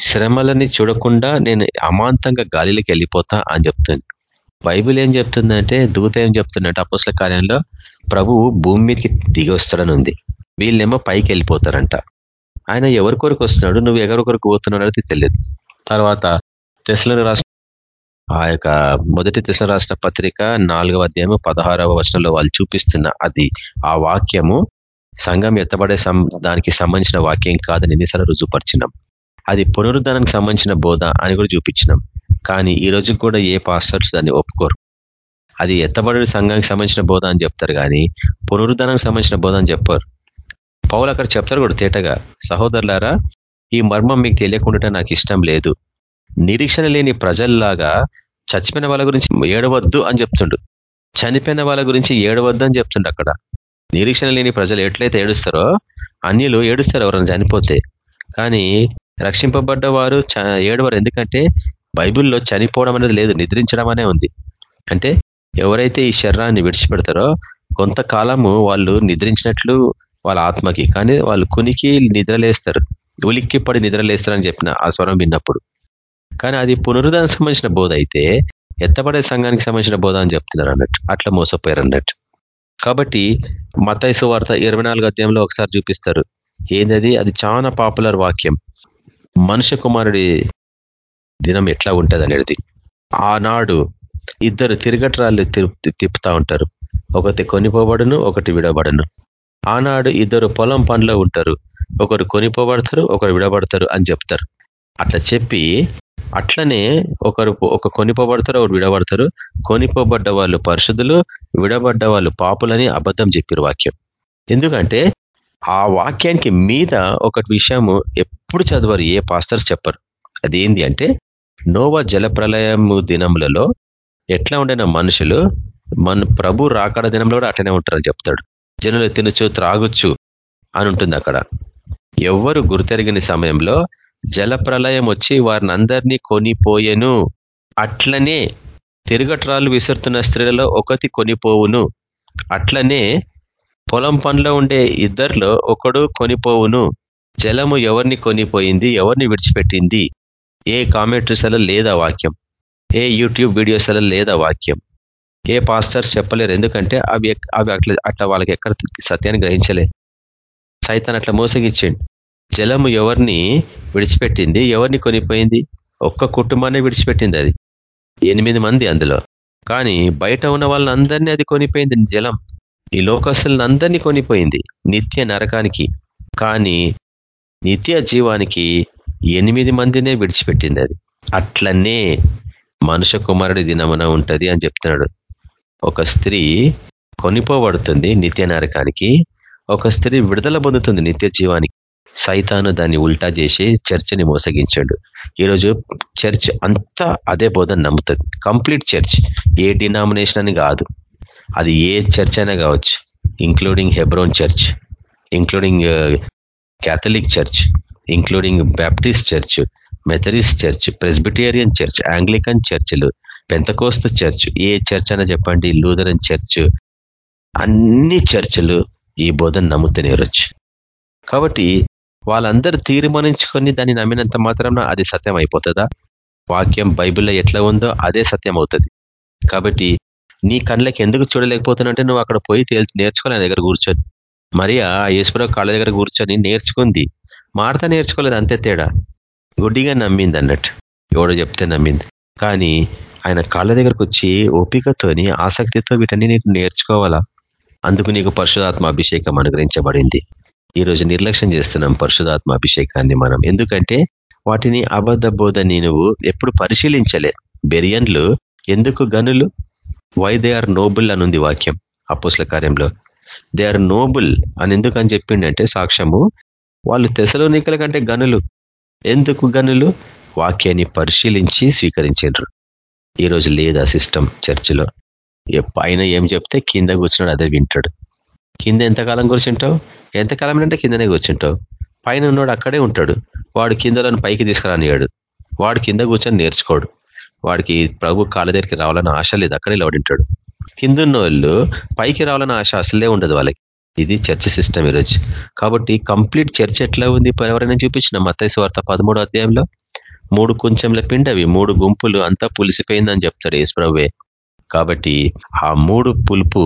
శ్రమలని చూడకుండా నేను అమాంతంగా గాలిలోకి వెళ్ళిపోతా అని చెప్తుంది. బైబిల్ ఏం చెప్తుందంటే దూత ఏం చెప్తుందంటే అపోస్ల కార్యంలో? ప్రభువు భూమి మీదకి దిగి వస్తాడని ఉంది. వీళ్ళేమో పైకి వెళ్ళిపోతారంట. ఆయన ఎవరి కొరకు వస్తున్నాడు? నువ్వు ఎవరి కొరకు పోతున్నాడు అనేది తెలియదు. తర్వాత తెసలను రాష్ట్ర ఆ యొక్క మొదటి తెసల రాష్ట్ర పత్రిక నాలుగవ అధ్యాయము పదహారవ వచనంలో వాళ్ళు చూపిస్తున్న అది ఆ వాక్యము సంఘం ఎత్తబడే దానికి సంబంధించిన వాక్యం కాదని ఎన్నిసార్లు రుజువుపరిచినాం. అది పునరుద్ధానానికి సంబంధించిన బోధ అని కూడా చూపించినాం. కానీ ఈ రోజు కూడా ఏ పాస్టర్స్ దాన్ని ఒప్పుకోరు. అది ఎత్తబడి సంఘానికి సంబంధించిన బోధ అని చెప్తారు కానీ పునరుద్ధానానికి సంబంధించిన బోధ అని చెప్పారు. పౌలు అక్కడ చెప్తారు కూడా తేటగా సహోదరులారా ఈ మర్మం మీకు తెలియకుండా నాకు ఇష్టం లేదు. నిరీక్షణ లేని ప్రజల్లాగా చచ్చిపోయిన వాళ్ళ గురించి ఏడవద్దు అని చెప్తుండు. చనిపోయిన వాళ్ళ గురించి ఏడవద్దు అని చెప్తుండు అక్కడ. నిరీక్షణ లేని ప్రజలు ఎట్లయితే ఏడుస్తారో అన్యులు ఏడుస్తారు ఎవరైనా చనిపోతే. కానీ రక్షింపబడ్డ వారు ఏడవరు. ఎందుకంటే బైబిల్లో చనిపోవడం అనేది లేదు నిద్రించడం అనే ఉంది. అంటే ఎవరైతే ఈ శరీరాన్ని విడిచిపెడతారో కొంతకాలము వాళ్ళు నిద్రించినట్లు వాళ్ళ ఆత్మకి కానీ వాళ్ళు కునికి నిద్రలేస్తారు. ఉలిక్కిపడి నిద్రలేస్తారని చెప్పిన ఆ స్వరం విన్నప్పుడు. కానీ అది పునరుద్ధానికి సంబంధించిన బోధ అయితే ఎత్తబడే సంఘానికి సంబంధించిన బోధ అని చెప్తున్నారు అన్నట్టు. అట్లా మోసపోయారు అన్నట్టు. కాబట్టి మతైసు వార్త ఇరవై నాలుగు అధ్యాయంలో ఒకసారి చూపిస్తారు. ఏందది? అది చాలా పాపులర్ వాక్యం. మనుష్య కుమారుడి దినం ఎట్లా ఉంటుంది అనేది ఆనాడు ఇద్దరు తిరగట్రాళ్ళు తిప్పుతా ఉంటారు. ఒకటి కొనిపోబడును ఒకటి విడబడను. ఆనాడు ఇద్దరు పొలం పనిలో ఉంటారు. ఒకరు కొనిపోబడతారు ఒకరు విడబడతారు అని చెప్తారు. అట్లా చెప్పి అట్లనే ఒకరు ఒక కొనిపోబడతారు ఒకరు విడబడతారు. కొనిపోబడ్డ వాళ్ళు పరిశుద్ధులు విడబడ్డ వాళ్ళు పాపులని అబద్ధం చెప్పారు వాక్యం. ఎందుకంటే ఆ వాక్యానికి మీద ఒక విషయము ఎప్పుడు చదవరు ఏ పాస్టర్స్ చెప్పరు. అదేంది అంటే నోవా జలప్రలయము దినములలో ఎట్లా ఉండిన మనుషులు? మన ప్రభు రాకడ దినంలో కూడా అట్లనే ఉంటారని చెప్తాడు. జనులు తినచ్చు త్రాగొచ్చు అని ఉంటుంది అక్కడ. ఎవ్వరు గుర్తెరిగిన సమయంలో జలప్రలయం వచ్చి వారిని అందరినీ కొనిపోయెను. అట్లనే తిరగట్రాలు విసురుతున్న స్త్రీలలో ఒకటి కొనిపోవును. అట్లనే పొలం పనిలో ఉండే ఇద్దరిలో ఒకడు కొనిపోవును. జలము ఎవరిని కొనిపోయింది ఎవరిని విడిచిపెట్టింది? ఏ కామెంటరీస్ లేదా వాక్యం? ఏ యూట్యూబ్ వీడియోస్లో లేదా వాక్యం? ఏ పాస్టర్స్ చెప్పలేరు. ఎందుకంటే అవి అవి అట్లా అట్లా వాళ్ళకి ఎక్కడ సత్యాన్ని గ్రహించలే. సైతాన్ అట్లా మోసగిచ్చిండు జలము ఎవరిని విడిచిపెట్టింది ఎవరిని కొనిపోయింది? ఒక్క కుటుంబాన్ని విడిచిపెట్టింది అది. ఎనిమిది మంది అందులో. కానీ బయట ఉన్న వాళ్ళని అందరినీ అది కొనిపోయింది జలం. ఈ లోకస్తులను అందరినీ కొనిపోయింది నిత్య నరకానికి. కానీ నిత్య జీవానికి ఎనిమిది మందినే విడిచిపెట్టింది అది. అట్లనే మనుష కుమారుడి దినమున ఉంటది అని చెప్తున్నాడు. ఒక స్త్రీ కొనిపోబడుతుంది నిత్య నరకానికి. ఒక స్త్రీ విడుదల పొందుతుంది నిత్య జీవానికి. సైతాను దాన్ని ఉల్టా చేసి చర్చిని మోసగించాడు. ఈరోజు చర్చ్ అంతా అదే బోధన నమ్ముతుంది. Complete church. ఏ డినామినేషన్ అని కాదు. అది ఏ చర్చ్ అయినా కావచ్చు including Hebron church including Catholic church including Baptist church Methodist church Presbyterian church Anglican చర్చిలు పెంతకోస్త చర్చ్ ఏ చర్చ్ అయినా చెప్పండి లూదరన్ చర్చ్ అన్ని చర్చ్లు ఈ బోధన నమ్ముతూనేరొచ్చు కాబట్టి వాళ్ళందరూ తీర్మానించుకొని దాన్ని నమ్మినంత మాత్రం అది సత్యం అయిపోతుందా? వాక్యం బైబిల్లో ఎట్లా ఉందో అదే సత్యం అవుతుంది. కాబట్టి నీ కళ్ళకి ఎందుకు చూడలేకపోతున్నంటే నువ్వు అక్కడ పోయి తేల్చి నేర్చుకోవాలి దగ్గర కూర్చొని. మరియా ఈశ్వర కాళ్ళ దగ్గర కూర్చొని నేర్చుకుంది. మార్త నేర్చుకోలేదు అంతే తేడా. గుడ్డిగా నమ్మింది అన్నట్టు. ఎవడో చెప్తే నమ్మింది. కానీ ఆయన కాళ్ళ దగ్గరకు వచ్చి ఓపికతోని ఆసక్తితో వీటన్ని నీకు నేర్చుకోవాలా? అందుకు నీకు పరిశుధాత్మ అభిషేకం అనుగ్రహించబడింది. ఈరోజు నిర్లక్ష్యం చేస్తున్నాం పరిశుధాత్మ అభిషేకాన్ని మనం. ఎందుకంటే వాటిని అబద్ధ బోధని నువ్వు ఎప్పుడు పరిశీలించలే. బెరియన్లు ఎందుకు గనులు? వై దే ఆర్ నోబుల్ అనుంది వాక్యం అపోస్ల కార్యంలో. దే ఆర్ నోబుల్ అని ఎందుకు అని చెప్పిండంటే సాక్ష్యము వాళ్ళు తెసలోనికల కంటే గనులు. ఎందుకు గనులు? వాక్యాన్ని పరిశీలించి స్వీకరించారు ఈరోజు లేదా సిస్టమ్ చర్చిలో పైన ఏం చెప్తే కింద కూర్చున్నాడు అదే వింటాడు. కింద ఎంతకాలం కూర్చుంటావు? ఎంతకాలం అంటే కిందనే కూర్చుంటావు. పైన ఉన్నాడు అక్కడే ఉంటాడు. వాడు కిందలను పైకి తీసుకురానియాడు వాడు కింద కూర్చొని నేర్చుకోడు. వాడికి ప్రభు కాళ్ళ దగ్గరికి రావాలని ఆశ లేదు. అక్కడే లోడింటాడు కిందున్న వాళ్ళు పైకి రావాలని ఆశ అసలే ఉండదు వాళ్ళకి. ఇది చర్చ సిస్టమ్ ఈరోజు. కాబట్టి కంప్లీట్ చర్చ్ ఎట్లా ఉంది? ఎవరైనా చూపించిన మతైసు వార్త పదమూడు అధ్యాయంలో? మూడు కొంచెంల పిండవి మూడు గుంపులు అంతా పులిసిపోయిందని చెప్తాడు యేసుప్రభువే కాబట్టి ఆ మూడు పులుపు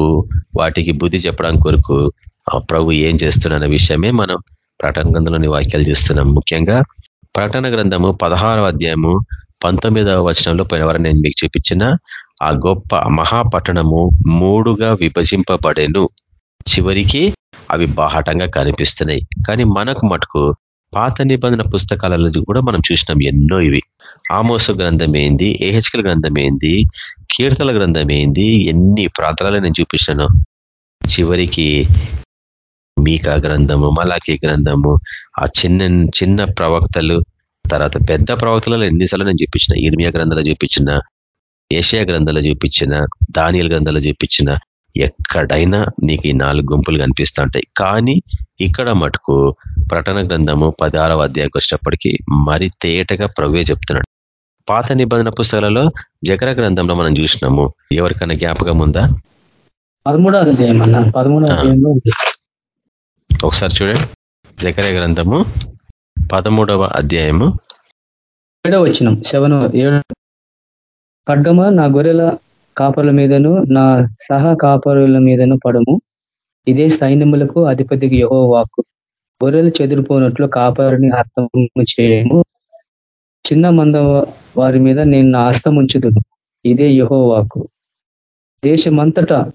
వాటికి బుద్ధి చెప్పడానికి కొరకు ఆ ప్రభు ఏం చేస్తున్న విషయమే మనం ప్రకటన గ్రంథంలోని వాక్యాలు చూస్తున్నాం. ముఖ్యంగా ప్రకటన గ్రంథము పదహారవ అధ్యాయము పంతొమ్మిదవ వచనంలో పోయినవారు నేను మీకు చూపించిన ఆ గొప్ప మహాపట్టణము మూడుగా విభజింపబడేను. చివరికి అవి బాహటంగా కనిపిస్తున్నాయి. కానీ మనకు మటుకు పాత నిబంధన పుస్తకాలలో కూడా మనం చూసినాం ఎన్నో ఇవి. ఆమోస గ్రంథం ఏంది ఏహెచ్కల్ గ్రంథం ఏంది కీర్తల గ్రంథం ఏంది ఎన్ని ప్రాంతాలలో నేను చూపించాను చివరికి మీకా గ్రంథము మలాఖీ గ్రంథము ఆ చిన్న చిన్న ప్రవక్తలు తర్వాత పెద్ద ప్రవక్తలలో ఎన్నిసార్లు నేను చూపించిన ఇర్మియా గ్రంథాలు చూపించిన ఏషియా గ్రంథాలు చూపించిన దానియల్ గ్రంథాలు చూపించిన ఎక్కడైనా నీకు ఈ నాలుగు గుంపులు కనిపిస్తూ ఉంటాయి. కానీ ఇక్కడ మటుకు ప్రటన గ్రంథము పదహారవ అధ్యాయకు వచ్చినప్పటికీ మరి తేటగా ప్రవే చెప్తున్నాడు. పాత నిబంధన పుస్తకాలలో జగర గ్రంథంలో మనం చూసినాము. ఎవరికైనా జ్ఞాపకం ఉందా? పదమూడో అధ్యాయం అన్న పదమూడో అధ్యాయంలో ఒకసారి చూడండి. జకర గ్రంథము పదమూడవ అధ్యాయము. ఏడవ వచ్చిన సెవెన్ ఏడు. ఖడ్గమ నా గొర్రెల కాపరుల మీదను నా సహ కాపరుల మీదను పడము. ఇదే సైన్యములకు అధిపతికి యహో వాక్కు. గొర్రెలు చెదిరిపోనట్లు కాపరిని హస్తము చేయము. చిన్న మంద వారి మీద నేను నా హస్తం ఉంచుదును. ఇదే యహో వాక్కు. దేశమంతటా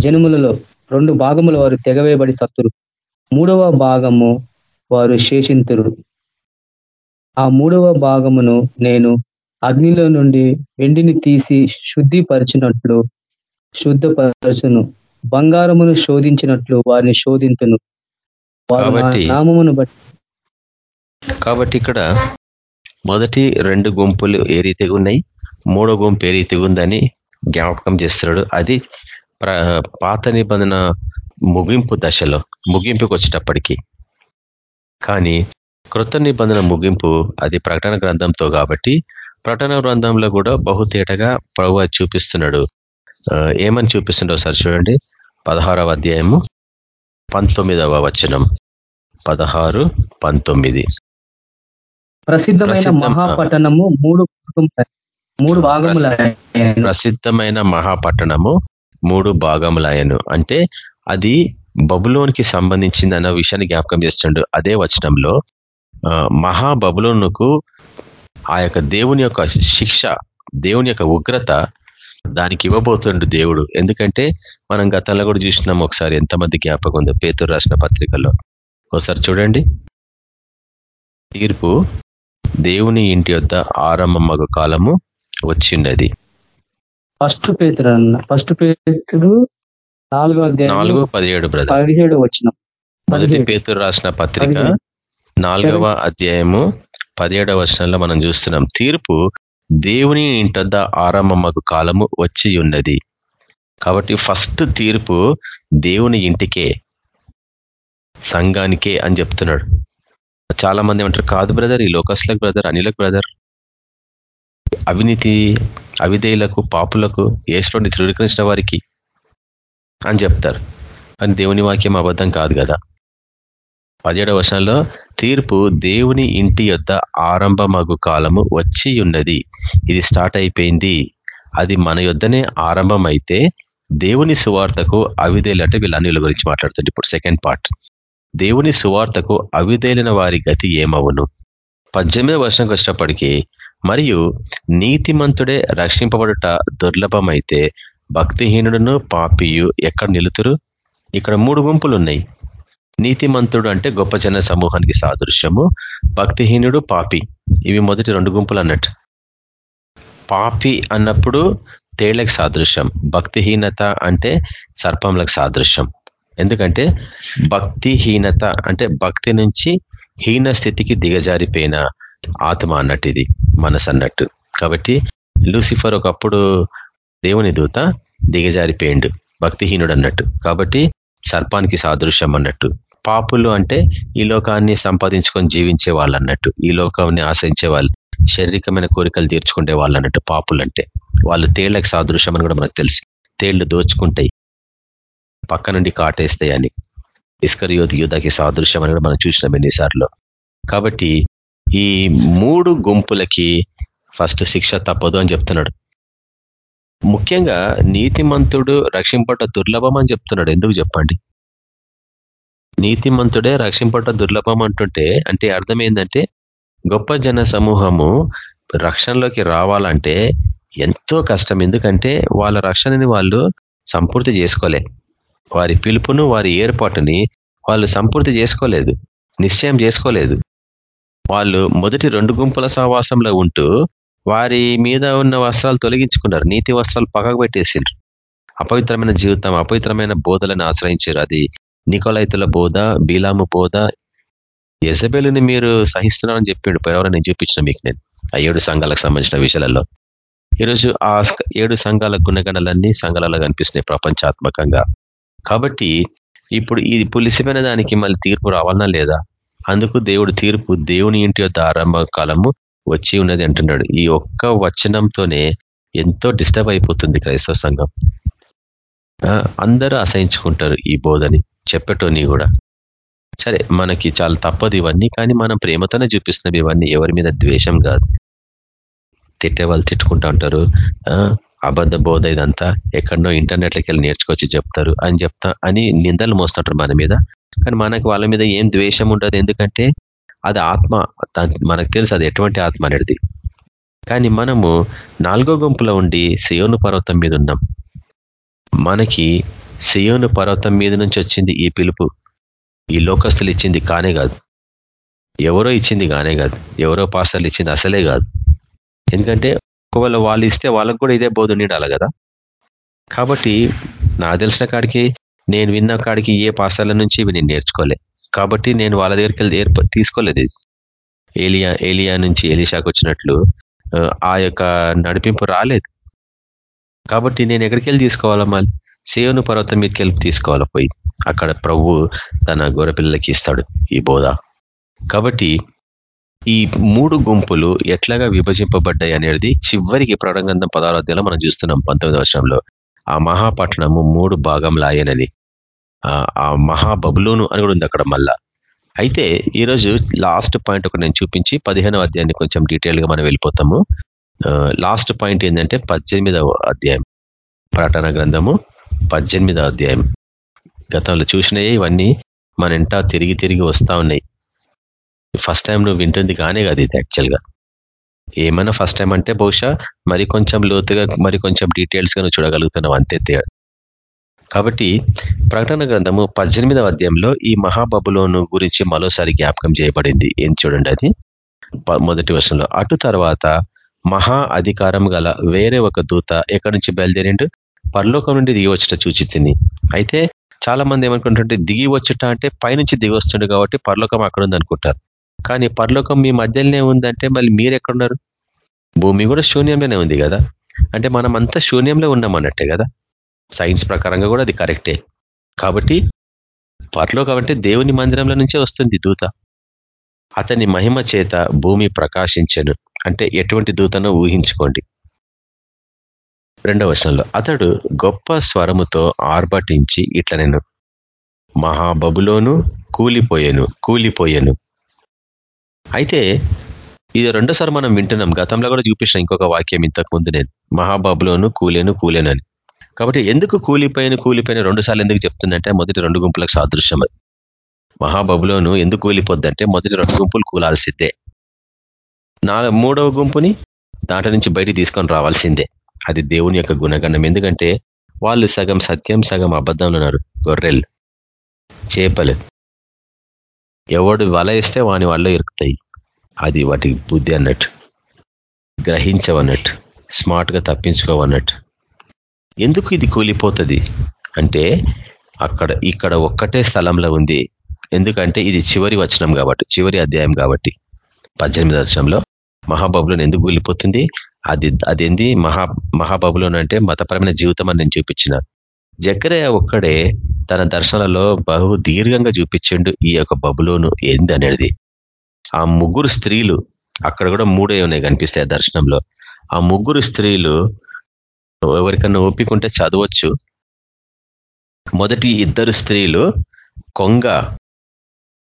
జనములలో రెండు భాగముల వారు తెగవేయబడి సత్తురు. మూడవ భాగము వారు శేషింతురు. ఆ మూడవ భాగమును నేను అగ్నిలో నుండి వెండిని తీసి శుద్ధిపరిచినట్లు శుద్ధపరచును. బంగారమును శోధించినట్లు వారిని శోధింతును. కాబట్టి నామమును బట్టి కాబట్టి ఇక్కడ మొదటి రెండు గుంపులు ఏ రీతిగా ఉన్నాయి? మూడో గుంపు ఏ రీతిగా ఉందని జ్ఞాపకం చేస్తున్నాడు. అది పాత నిబంధన ముగింపు దశలో ముగింపుకి వచ్చేటప్పటికి కానీ కృత నిబంధన ముగింపు అది ప్రకటన గ్రంథంతో కాబట్టి ప్రకటన గ్రంథంలో కూడా బహుతేటగా ప్రభు చూపిస్తున్నాడు. ఏమని చూపిస్తుండో ఒకసారి చూడండి. పదహారవ అధ్యాయము పంతొమ్మిదవ వచనం. పదహారు పంతొమ్మిది. ప్రసిద్ధమైన మహాపట్టణము మూడు మూడు భాగముల ప్రసిద్ధమైన మహాపట్టణము మూడు భాగములయను అంటే అది బబులోనికి సంబంధించింది అన్న విషయాన్ని జ్ఞాపకం చేస్తుండడు అదే వచనంలో మహా బబులోనుకు ఆ యొక్క దేవుని యొక్క శిక్ష దేవుని యొక్క ఉగ్రత దానికి ఇవ్వబోతుండు దేవుడు. ఎందుకంటే మనం గతంలో కూడా చూసినాం ఒకసారి ఎంతమంది జ్ఞాపకం ఉందో పేతురు రాసిన పత్రికలో ఒకసారి చూడండి. తీర్పు దేవుని ఇంటి యొద్ ఆరంభమగు కాలము వచ్చిండది. ఫస్ట్ పేతురు అన్న ఫస్ట్ పేతురు నాలుగో నాలుగు పదిహేడు బ్రదర్. పదిహేడు వచ్చిన మొదటి పేతురు రాసిన పత్రిక నాలుగవ అధ్యాయము పదిహేడవ వచనంలో మనం చూస్తున్నాం. తీర్పు దేవుని ఇంటద్ద ఆరంభమగు కాలము వచ్చి ఉన్నది. కాబట్టి ఫస్ట్ తీర్పు దేవుని ఇంటికే సంఘానికే అని చెప్తున్నాడు. చాలా మంది ఏమంటారు కాదు బ్రదర్ ఈ లోకస్లకు బ్రదర్ అనిలకు బ్రదర్. అవినీతి అవిధేయులకు పాపులకు ఏసులోని ధృవీకరించిన వారికి అని చెప్తారు. అని దేవుని వాక్యం అబద్ధం కాదు కదా. పదిహేడవ వర్షంలో తీర్పు దేవుని ఇంటి యొద్ ఆరంభమగు కాలము వచ్చి ఉన్నది. ఇది స్టార్ట్ అయిపోయింది. అది మన యొద్దనే ఆరంభమైతే దేవుని సువార్తకు అవిధేలంటే వీళ్ళ అన్నిల గురించి మాట్లాడుతుంది ఇప్పుడు సెకండ్ పార్ట్ దేవుని సువార్తకు అవిధేలిన వారి గతి ఏమవును? పద్దెనిమిదవ వర్షంకి వచ్చినప్పటికీ మరియు నీతిమంతుడే రక్షింపబడుట దుర్లభమైతే భక్తిహీనుడును పాపియు ఎక్కడ నిలుతురు? ఇక్కడ మూడు గుంపులు ఉన్నాయి నీతిమంతుడు అంటే గొప్ప జన సమూహానికి సాదృశ్యము భక్తిహీనుడు పాపి. ఇవి మొదటి రెండు గుంపులు అన్నట్టు పాపి అన్నప్పుడు తేళ్ళకు సాదృశ్యం భక్తిహీనత అంటే సర్పంలకు సాదృశ్యం. ఎందుకంటే భక్తిహీనత అంటే భక్తి నుంచి హీన స్థితికి దిగజారిపోయిన ఆత్మ అన్నట్టు ఇది మనసు అన్నట్టు కాబట్టి లూసిఫర్ ఒకప్పుడు దేవుని దూత దిగజారిపోయిండు భక్తిహీనుడు అన్నట్టు కాబట్టి సర్పానికి సాదృశ్యం అన్నట్టు. పాపులు అంటే ఈ లోకాన్ని సంపాదించుకొని జీవించే వాళ్ళు అన్నట్టు ఈ లోకాన్ని ఆశ్రయించే వాళ్ళు శారీరకమైన కోరికలు తీర్చుకునే వాళ్ళు అన్నట్టు పాపులు అంటే వాళ్ళు తేళ్ళకు సాదృశ్యం అని కూడా మనకు తెలుసు. తేళ్ళు దోచుకుంటాయి పక్క నుండి కాటేస్తాయి అని. ఇస్కర్ యోధి యుద్ధకి సాదృశ్యం అని కూడా మనం చూసినాం ఎన్నిసార్లు. కాబట్టి ఈ మూడు గుంపులకి ఫస్ట్ శిక్ష తప్పదు అని చెప్తున్నాడు. ముఖ్యంగా నీతిమంతుడు రక్షింపట దుర్లభం అని చెప్తున్నాడు. ఎందుకు చెప్పండి? నీతిమంతుడే రక్షింపట దుర్లభం అంటుంటే అంటే అర్థం ఏంటంటే గొప్ప జన సమూహము రక్షణలోకి రావాలంటే ఎంతో కష్టం. ఎందుకంటే వాళ్ళ రక్షణని వాళ్ళు సంపూర్తి చేసుకోలే. వారి పిలుపును వారి ఏర్పాటుని వాళ్ళు సంపూర్తి చేసుకోలేదు. నిశ్చయం చేసుకోలేదు. వాళ్ళు మొదటి రెండు గుంపుల సహవాసంలో ఉంటూ వారి మీద ఉన్న వస్త్రాలు తొలగించుకున్నారు. నీతి వస్త్రాలు పక్కకు పెట్టేసిండ్రు. అపవిత్రమైన జీవితం అపవిత్రమైన బోధలను ఆశ్రయించారు. అది నికోలైతుల బోధ బీలాము బోధ. ఎజబెలుని మీరు సహిస్తున్నారని చెప్పిండు. ఎవరో నేను చూపించిన మీకు నేను. ఆ ఏడు సంఘాలకు సంబంధించిన విషయాలలో. ఈరోజు ఆ ఏడు సంఘాల గుణగణలన్నీ సంఘాలలో కనిపిస్తున్నాయి ప్రపంచాత్మకంగా. కాబట్టి ఇప్పుడు ఇది పులిసిపోయిన దానికి మళ్ళీ తీర్పు రావాలన్నా లేదా? అందుకు దేవుడు తీర్పు దేవుని ఇంటి యొక్క ఆరంభ కాలము వచ్చి ఉన్నది అంటున్నాడు. ఈ ఒక్క వచనంతోనే ఎంతో డిస్టర్బ్ అయిపోతుంది క్రైస్తవ సంఘం. అందరూ అసహించుకుంటారు ఈ బోధని. చెప్పటోని కూడా. సరే మనకి చాలా తప్పదు ఇవన్నీ కానీ మనం ప్రేమతోనే చూపిస్తున్నాం ఇవన్నీ. ఎవరి మీద ద్వేషం కాదు. తిట్టే వాళ్ళు తిట్టుకుంటా ఉంటారు. అబద్ధ బోధ ఇదంతా ఎక్కడనో ఇంటర్నెట్లోకి వెళ్ళి నేర్చుకొచ్చి చెప్తారు అని చెప్తా అని నిందలు మోస్తుంటారు మన మీద. కానీ మనకు వాళ్ళ మీద ఏం ద్వేషం ఉండదు. ఎందుకంటే అది ఆత్మ. మనకు తెలుసు అది ఎటువంటి ఆత్మ అనేది. కానీ మనము నాలుగో గుంపులో ఉండి సియోను పర్వతం మీద ఉన్నాం. మనకి సియోను పర్వతం మీద నుంచి వచ్చింది ఈ పిలుపు. ఈ లోకస్తులు ఇచ్చింది కానే కాదు. ఎవరో ఇచ్చింది కానే కాదు. ఎవరో పాస్టర్లు ఇచ్చింది అసలే కాదు. ఎందుకంటే ఒకవేళ వాళ్ళు ఇస్తే వాళ్ళకు కూడా ఇదే బోధ ఉండాలి కదా. కాబట్టి నాకు తెలిసిన కాడికి నేను విన్న కాడికి ఏ పాసాల నుంచి ఇవి నేను నేర్చుకోలే. కాబట్టి నేను వాళ్ళ దగ్గరికి వెళ్ళి ఏర్ప తీసుకోలేదు. ఏలియా ఏలియా నుంచి ఏలిషాకు వచ్చినట్లు ఆ యొక్క నడిపింపు రాలేదు. కాబట్టి నేను ఎక్కడికి వెళ్ళి తీసుకోవాలా మళ్ళీ? సేవను పర్వతం మీదకి వెళ్ళి తీసుకోవాలా పోయి? అక్కడ ప్రభు తన గొర్రెపిల్లలకి ఇస్తాడు ఈ బోధ. కాబట్టి ఈ మూడు గుంపులు ఎట్లాగా విభజింపబడ్డాయి అనేది చివరికి ప్రకటన పదార్థాలు మనం చూస్తున్నాం పంతొమ్మిది వర్షంలో ఆ మహాపట్టణము మూడు భాగం ఆ ఆ మహాబబులోను అని కూడా ఉంది అక్కడ మళ్ళా. అయితే ఈరోజు లాస్ట్ పాయింట్ ఒక నేను చూపించి పదిహేనవ అధ్యాయాన్ని కొంచెం డీటెయిల్గా మనం వెళ్ళిపోతాము. లాస్ట్ పాయింట్ ఏంటంటే పద్దెనిమిదవ అధ్యాయం. ప్రకటన గ్రంథము పద్దెనిమిదవ అధ్యాయం. గతంలో చూసినవి ఇవన్నీ మన ఇంట తిరిగి తిరిగి వస్తా ఉన్నాయి. ఫస్ట్ టైం నువ్వు వింటుంది కానే కాదు ఇది యాక్చువల్గా. ఏమైనా ఫస్ట్ టైం అంటే బహుశా మరి కొంచెం లోతుగా మరి కొంచెం డీటెయిల్స్గా నువ్వు చూడగలుగుతున్నావు అంతే కాబట్టి ప్రకటన గ్రంథము పద్దెనిమిదవ అధ్యాయంలో ఈ మహాబబులోను గురించి మరోసారి జ్ఞాపకం చేయబడింది. ఏం చూడండి అది? మొదటి వర్షంలో అటు తర్వాత మహా అధికారం గల వేరే ఒక దూత ఎక్కడి నుంచి బయలుదేరిండు? పరలోకం నుండి దిగి వచ్చట చూచి తిని. అయితే చాలా మంది ఏమనుకుంటుంటే దిగి వచ్చట అంటే పైనుంచి దిగి వస్తుండే కాబట్టి పరలోకం అక్కడ ఉంది అనుకుంటారు. కానీ పరలోకం మీ మధ్యలోనే ఉందంటే మళ్ళీ మీరు ఎక్కడున్నారు భూమి కూడా శూన్యంలోనే ఉంది కదా? అంటే మనం అంతా శూన్యంలో ఉన్నాం అన్నట్టే కదా? సైన్స్ ప్రకారంగా కూడా అది కరెక్టే. కాబట్టి పరలోకం అంటే దేవుని మందిరంలో నుంచే వస్తుంది దూత. అతని మహిమ చేత భూమి ప్రకాశించను. అంటే ఎటువంటి దూతనో ఊహించుకోండి. రెండవ వర్షంలో అతడు గొప్ప స్వరముతో ఆర్భటించి ఇట్ల నేను మహాబబులోను కూలిపోయాను కూలిపోయాను. అయితే ఇది రెండోసారి మనం వింటున్నాం. గతంలో కూడా చూపించిన ఇంకొక వాక్యం ఇంతకు ముందు నేను. మహాబాబులోను కూలేను కూలేను అని కాబట్టి ఎందుకు కూలిపోయిన కూలిపోయిన రెండు సార్లు ఎందుకు చెప్తుందంటే మొదటి రెండు గుంపులకు సాదృశ్యం అది. మహాబబులోను ఎందుకు కూలిపోద్దంటే మొదటి రెండు గుంపులు కూలాల్సిందే. నా మూడవ గుంపుని దాటి నుంచి బయట తీసుకొని రావాల్సిందే. అది దేవుని యొక్క గుణగణం. ఎందుకంటే వాళ్ళు సగం సత్యం సగం అబద్ధంలో ఉన్నారు. గొర్రెలు చేపలు. ఎవడు వల ఇస్తే వాని వాళ్ళు ఇరుకుతాయి. అది వాటి బుద్ధి అన్నట్టు గ్రహించవన్నట్టు స్మార్ట్గా తప్పించుకోవన్నట్టు. ఎందుకు ఇది కూలిపోతుంది? అంటే అక్కడ ఇక్కడ ఒక్కటే స్థలంలో ఉంది. ఎందుకంటే ఇది చివరి వచనం కాబట్టి చివరి అధ్యాయం కాబట్టి. పద్దెనిమిది వచనంలో మహాబబులోని ఎందుకు కూలిపోతుంది? అది అదేంది? మహా మహాబాబులోన్ అంటే మతపరమైన జీవితం అని నేను చూపించిన. జక్కరయ్య ఒక్కడే తన దర్శనాలలో బహు దీర్ఘంగా చూపించిండు ఈ యొక్క బబులోను ఏంది అనేది. ఆ ముగ్గురు స్త్రీలు అక్కడ కూడా మూడే ఉన్నాయి కనిపిస్తాయి ఆ దర్శనంలో. ఆ ముగ్గురు స్త్రీలు ఎవరికన్నా ఒప్పికుంటే చదవచ్చు. మొదటి ఇద్దరు స్త్రీలు కొంగ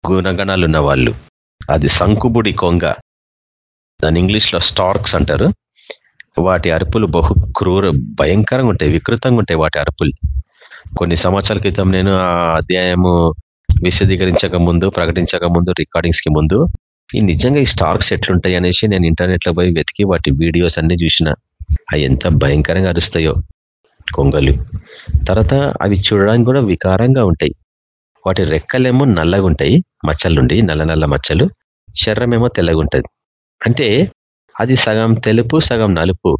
గుణగణాలు ఉన్న వాళ్ళు అది సంకుబుడి కొంగ. దాని ఇంగ్లీష్లో స్టార్క్స్ అంటారు. వాటి అరుపులు బహు క్రూర భయంకరంగా ఉంటాయి వికృతంగా ఉంటాయి వాటి అరుపులు. కొన్ని సంవత్సరాల క్రితం నేను ఆ అధ్యాయము విశదీకరించక ముందు ప్రకటించక ముందు రికార్డింగ్స్కి ముందు ఈ నిజంగా ఈ స్టార్క్స్ ఎట్లుంటాయి అనేసి నేను ఇంటర్నెట్లో పోయి వెతికి వాటి వీడియోస్ అన్ని చూసిన. అవి ఎంత భయంకరంగా అరుస్తాయో కొంగలు. తర్వాత అవి చూడడానికి కూడా వికారంగా ఉంటాయి. వాటి రెక్కలేమో నల్లగా ఉంటాయి. మచ్చలుండి నల్ల నల్ల మచ్చలు. శర్రమేమో తెల్లగుంటుంది అంటే అది సగం తెలుపు సగం నలుపు.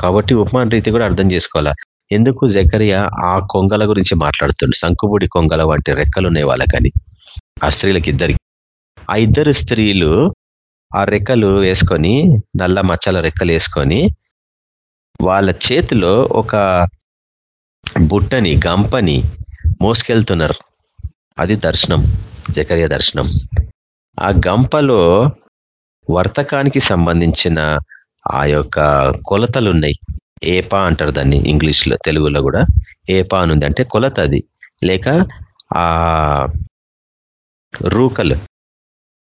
కాబట్టి ఉపమాన రీతి కూడా అర్థం చేసుకోవాలా? ఎందుకు జకరియా ఆ కొంగల గురించి మాట్లాడుతుండు? సంకుబుడి కొంగల వంటి రెక్కలు ఉన్నాయి వాళ్ళకని. ఆ స్త్రీలకి ఇద్దరికి. ఆ ఇద్దరు స్త్రీలు ఆ రెక్కలు వేసుకొని నల్ల మచ్చల రెక్కలు వేసుకొని వాళ్ళ చేతిలో ఒక బుట్టని గంపని మోసుకెళ్తున్నారు. అది దర్శనం జకర్య దర్శనం. ఆ గంపలో వర్తకానికి సంబంధించిన ఆ యొక్క కొలతలు ఉన్నాయి ఏపా అంటారు దాన్ని ఇంగ్లీష్లో తెలుగులో కూడా. ఏపా అని ఉంది అంటే కొలత అది. లేక ఆ రూకలు.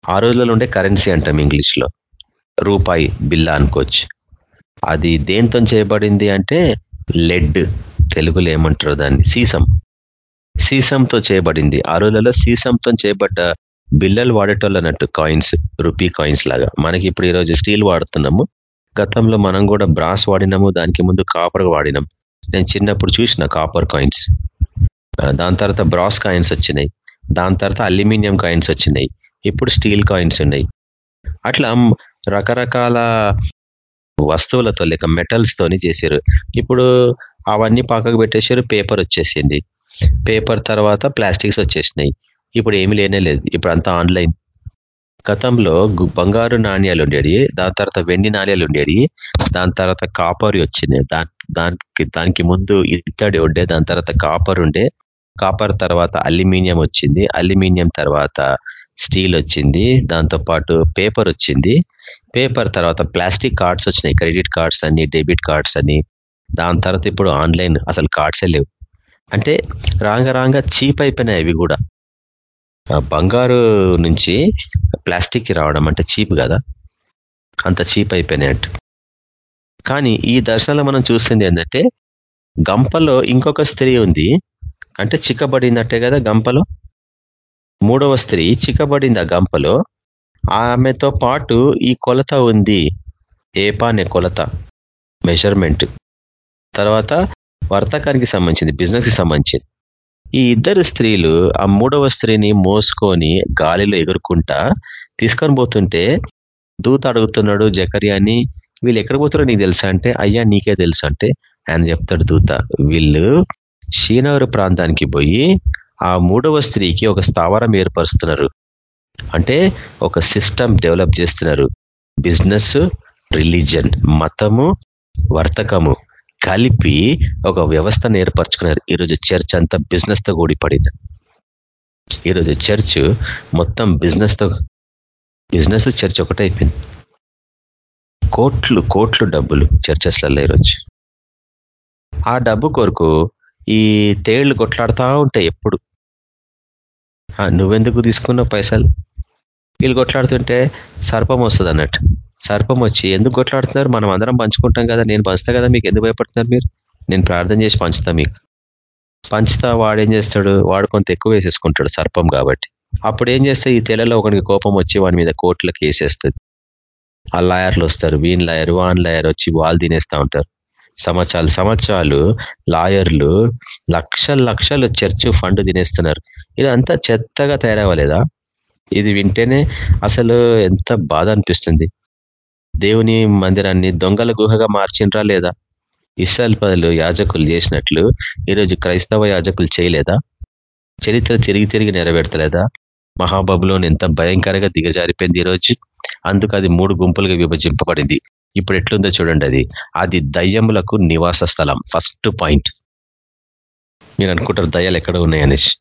ఆ రోజులలో ఉండే కరెన్సీ అంటాం ఇంగ్లీష్లో. రూపాయి బిల్లా అనుకోవచ్చు. అది దేంతో చేయబడింది అంటే లెడ్ తెలుగులో ఏమంటారు దాన్ని? సీసం. సీసంతో చేయబడింది. ఆ రోజులలో సీసంతో చేయబడ్డ బిల్లలు వాడేటోళ్ళు అన్నట్టు కాయిన్స్ రూపీ కాయిన్స్ లాగా. మనకి ఇప్పుడు ఈరోజు స్టీల్ వాడుతున్నాము. గతంలో మనం కూడా బ్రాస్ వాడినాము దానికి ముందు కాపర్ వాడినాం. నేను చిన్నప్పుడు చూసిన కాపర్ కాయిన్స్ దాని తర్వాత బ్రాస్ కాయిన్స్ వచ్చినాయి. దాని తర్వాత అల్యూమినియం కాయిన్స్ వచ్చినాయి. ఇప్పుడు స్టీల్ కాయిన్స్ ఉన్నాయి. అట్లా రకరకాల వస్తువులతో లేక మెటల్స్తోని చేశారు. ఇప్పుడు అవన్నీ పక్కకు పెట్టేశారు పేపర్ వచ్చేసింది. పేపర్ తర్వాత ప్లాస్టిక్స్ వచ్చేసినాయి. ఇప్పుడు ఏమి లేనే లేదు. ఇప్పుడు అంతా ఆన్లైన్ గతంలో బంగారు నాణ్యాలు ఉండేవి దాని తర్వాత వెండి నాణ్యాలు ఉండేవి దాని తర్వాత కాపర్ వచ్చినాయి దానికి దానికి ముందు ఇత్తడి ఉండే దాని తర్వాత కాపర్ ఉండే. కాపర్ తర్వాత అల్యూమినియం వచ్చింది. అల్యూమినియం తర్వాత స్టీల్ వచ్చింది. దాంతో పాటు పేపర్ వచ్చింది. పేపర్ తర్వాత ప్లాస్టిక్ కార్డ్స్ వచ్చినాయి క్రెడిట్ కార్డ్స్ అని డెబిట్ కార్డ్స్ అని. దాని తర్వాత ఇప్పుడు ఆన్లైన్ అసలు కార్డ్సే లేవు. అంటే రాంగ రాంగ చీప్ అయిపోయినాయి అవి కూడా. బంగారు నుంచి ప్లాస్టిక్కి రావడం అంటే చీప్ కదా? అంత చీప్ అయిపోయినాయంట కానీ ఈ దర్శనంలో మనం చూస్తుంది ఏంటంటే గంపలో ఇంకొక స్త్రీ ఉంది. అంటే చిక్కబడిందట్టే కదా గంపలో? మూడవ స్త్రీ చిక్కబడింది ఆ గంపలో. ఆమెతో పాటు ఈ కొలత ఉంది. ఏపా అనే కొలత. మెజర్మెంట్. తర్వాత వర్తకానికి సంబంధించింది బిజినెస్కి సంబంధించింది. ఈ ఇద్దరు స్త్రీలు ఆ మూడవ స్త్రీని మోసుకొని గాలిలో ఎగురుకుంటా తీసుకొని పోతుంటే దూత అడుగుతున్నాడు జకర్యాని వీళ్ళు ఎక్కడ పోతారో నీకు తెలుసా? అంటే అయ్యా నీకే తెలుసు. అంటే ఆయన చెప్తాడు దూత. వీళ్ళు షీనవరు ప్రాంతానికి పోయి ఆ మూడవ స్త్రీకి ఒక స్థావరం ఏర్పరుస్తున్నారు. అంటే ఒక సిస్టమ్ డెవలప్ చేస్తున్నారు. బిజినెస్ రిలీజన్ మతము వర్తకము కలిపి ఒక వ్యవస్థను ఏర్పరచుకున్నారు. ఈరోజు చర్చ్ అంతా బిజినెస్తో కూడిపడింది. ఈరోజు చర్చ్ మొత్తం బిజినెస్తో బిజినెస్ చర్చ్ ఒకటైపోయింది కోట్లు కోట్లు డబ్బులు చర్చెస్లలో ఈరోజు ఆ డబ్బు కొరకు ఈ తేళ్ళు కొట్లాడుతూ ఉంటాయి ఎప్పుడు. నువ్వెందుకు తీసుకున్నావు పైసలు? వీళ్ళు కొట్లాడుతుంటే సర్పం వస్తుంది అన్నట్టు. సర్పం వచ్చి ఎందుకు కొట్లాడుతున్నారు? మనం అందరం పంచుకుంటాం కదా నేను పంచుతా కదా మీకు ఎందుకు భయపడుతున్నారు మీరు? నేను ప్రార్థన చేసి పంచుతా మీకు. పంచుతా వాడేం చేస్తాడు? వాడు కొంత ఎక్కువ వేసేసుకుంటాడు సర్పం కాబట్టి. అప్పుడు ఏం చేస్తే ఈ తెలలో ఒకరికి కోపం వచ్చి వాడి మీద కోట్లకు వేసేస్తుంది ఆ లాయర్లు వస్తారు. వీన్ లాయర్ వాన్ లాయర్ వచ్చి వాళ్ళు తినేస్తూ ఉంటారు. సంవత్సరాలు సంవత్సరాలు లాయర్లు లక్షల లక్షలు చర్చ్ ఫండ్ తినేస్తున్నారు. ఇదంతా చెత్తగా తయారవ్వలేదా? ఇది వింటేనే అసలు ఎంత బాధ అనిపిస్తుంది. దేవుని మందిరాన్ని దొంగల గుహగా మార్చిండ్రా లేదా? ఇస్రాయల్ పదలు యాజకులు చేసినట్లు ఈరోజు క్రైస్తవ యాజకులు చేయలేదా? చరిత్ర తిరిగి తిరిగి నెరవేర్తలేదా మహాబబులోని ఎంత భయంకరంగా దిగజారిపోయింది ఈరోజు. అందుకు అది మూడు గుంపులుగా విభజింపబడింది. ఇప్పుడు ఎట్లుందో చూడండి అది. అది దయ్యములకు నివాస స్థలం. First point. మీరు అనుకుంటారు దయ్యాలు ఎక్కడ ఉన్నాయనేసి.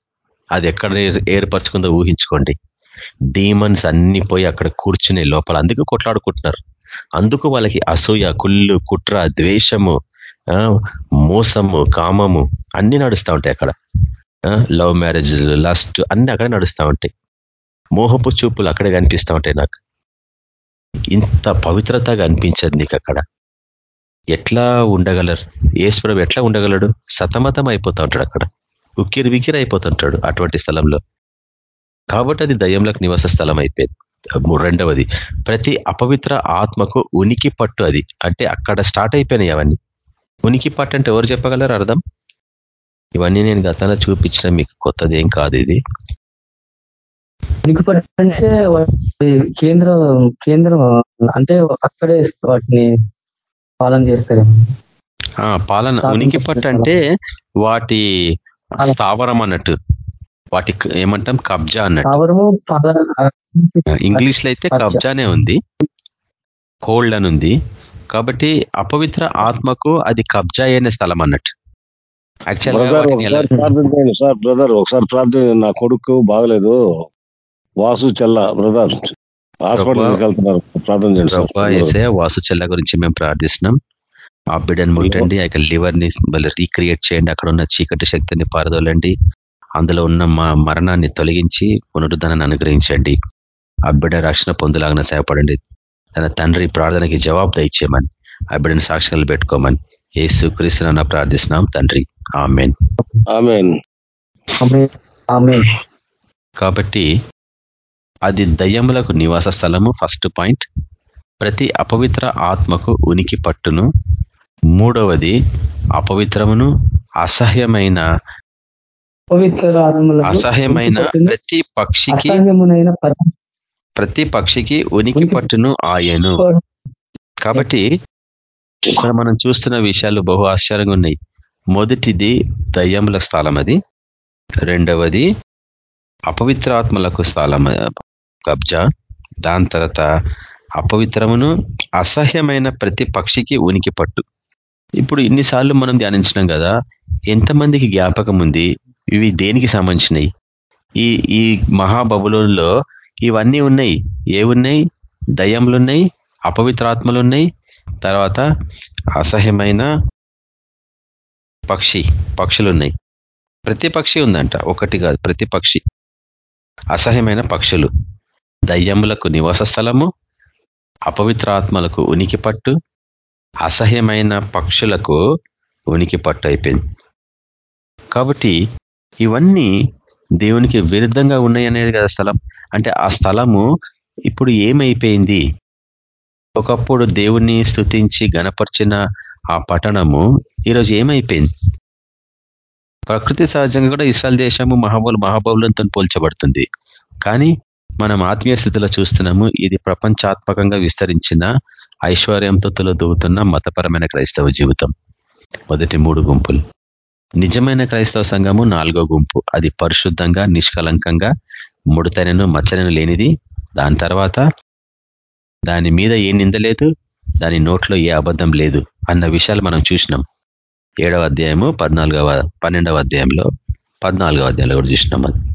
అది ఎక్కడ ఏర్పరచుకుందో ఊహించుకోండి. డీమన్స్ అన్ని పోయి అక్కడ కూర్చునే లోపల అందుకు కొట్లాడుకుంటున్నారు. అందుకు వాళ్ళకి అసూయ కుళ్ళు కుట్ర ద్వేషము మోసము కామము అన్ని నడుస్తూ ఉంటాయి అక్కడ. లవ్ మ్యారేజ్ లస్ట్ అన్ని అక్కడ నడుస్తూ ఉంటాయి. మోహపు చూపులు అక్కడే కనిపిస్తూ ఉంటాయి నాకు. ఇంత పవిత్రతగా అనిపించదు నీకు అక్కడ. ఎట్లా ఉండగలరు? ఏశ్వరం ఎట్లా ఉండగలడు? సతమతం అయిపోతూ ఉంటాడు అక్కడ. ఉక్కిరి వికిరి అయిపోతుంటాడు అటువంటి స్థలంలో. కాబట్టి అది దయ్యంలోకి నివాస స్థలం అయిపోయింది. రెండవది ప్రతి అపవిత్ర ఆత్మకు ఉనికి పట్టు అది. అంటే అక్కడ స్టార్ట్ అయిపోయినాయి అవన్నీ. ఉనికి పట్టు అంటే ఎవరు చెప్పగలరు అర్థం? ఇవన్నీ నేను గతంలో చూపించిన మీకు కొత్తది ఏం కాదు ఇది. ఉనికి పట్టు అంటే కేంద్రం కేంద్రం అంటే అక్కడే వాటిని పాలన చేస్తారు. పాలన ఉనికి పట్టు అంటే వాటి స్థావరం అన్నట్టు. వాటి ఏమంటాం? కబ్జా అన్నట్టు. ఇంగ్లీష్లో అయితే కబ్జానే ఉంది. హోల్డ్ అని ఉంది. కాబట్టి అపవిత్ర ఆత్మకు అది కబ్జా అయిన స్థలం అన్నట్టు. సార్ బ్రదర్ ఒకసారి ప్రార్థన నా కొడుకు బాగలేదు. వాసు చెల్ల బ్రదర్ హాస్పిటల్కి వెళ్తున్నారు ప్రార్థన చేయండి వాసు చెల్ల గురించి మేము ప్రార్థిస్తున్నాం. ఆ బిడ్డను ముట్టండి. ఆ లివర్ని రీక్రియేట్ చేయండి. అక్కడ ఉన్న చీకటి శక్తిని పారదోలండి. అందులో ఉన్న మా మరణాన్ని తొలగించి పునరుద్ధరణను అనుగ్రహించండి. ఆ బిడ్డ రక్షణ పొందులాగిన సేవపడండి. తన తండ్రి ప్రార్థనకి జవాబు దయచేయమని ఆ బిడ్డను సాక్షికలు పెట్టుకోమని ఏసు క్రీస్తున్న ప్రార్థిస్తున్నాం తండ్రి. ఆమెన్. కాబట్టి అది దయ్యములకు నివాస స్థలము ఫస్ట్ పాయింట్. ప్రతి అపవిత్ర ఆత్మకు ఉనికి పట్టును. మూడవది అపవిత్రమును అసహ్యమైన అసహ్యమైన ప్రతి పక్షికి ప్రతి పక్షికి ఉనికి పట్టును ఆయను కాబట్టి ఇక్కడ మనం చూస్తున్న విషయాలు బహు ఆశ్చర్యంగా ఉన్నాయి. మొదటిది దయ్యముల స్థలం అది. రెండవది అపవిత్రాత్మలకు స్థలం కబ్జా. దాని తర్వాత అపవిత్రమును అసహ్యమైన ప్రతి పక్షికి ఉనికి పట్టు ఇప్పుడు ఇన్నిసార్లు మనం ధ్యానించినాం కదా ఎంతమందికి జ్ఞాపకం ఉంది ఇవి దేనికి సంబంధించినవి ఈ ఈ మహాబబులలో ఇవన్నీ ఉన్నాయి. ఏమున్నాయి దయ్యములున్నాయి? అపవిత్రాత్మలున్నాయి? తర్వాత అసహ్యమైన పక్షి పక్షులున్నాయి. ప్రతి పక్షి ఉందంట. ఒకటి కాదు ప్రతి పక్షి. అసహ్యమైన పక్షులు. దయ్యములకు నివాస స్థలము అపవిత్రాత్మలకు ఉనికి పట్టు అసహ్యమైన పక్షులకు ఉనికి పట్టు అయిపోయింది. కాబట్టి ఇవన్నీ దేవునికి విరుద్ధంగా ఉన్నాయి అనేది కదా స్థలం. అంటే ఆ స్థలము ఇప్పుడు ఏమైపోయింది? ఒకప్పుడు దేవుణ్ణి స్థుతించి గనపరిచిన ఆ పట్టణము ఈరోజు ఏమైపోయింది? ప్రకృతి సహజంగా కూడా ఇస్రాయల్ దేశము మహాబోలు మహాబౌలంతో పోల్చబడుతుంది. కానీ మనం ఆత్మీయ స్థితిలో చూస్తున్నాము ఇది ప్రపంచాత్మకంగా విస్తరించిన ఐశ్వర్యంతో తులదూగుతున్న మతపరమైన క్రైస్తవ జీవితం. మొదటి మూడు గుంపులు. నిజమైన క్రైస్తవ సంఘము నాలుగో గుంపు. అది పరిశుద్ధంగా నిష్కలంకంగా ముడతనను మచ్చనను లేనిది. దాని తర్వాత దాని మీద ఏ నిందలేదు దాని నోట్లో ఏ అబద్ధం లేదు అన్న విషయాలు మనం చూసినాం. ఏడవ అధ్యాయము పద్నాలుగవ పన్నెండవ అధ్యాయంలో పద్నాలుగవ అధ్యాయంలో కూడా చూసినాం అది.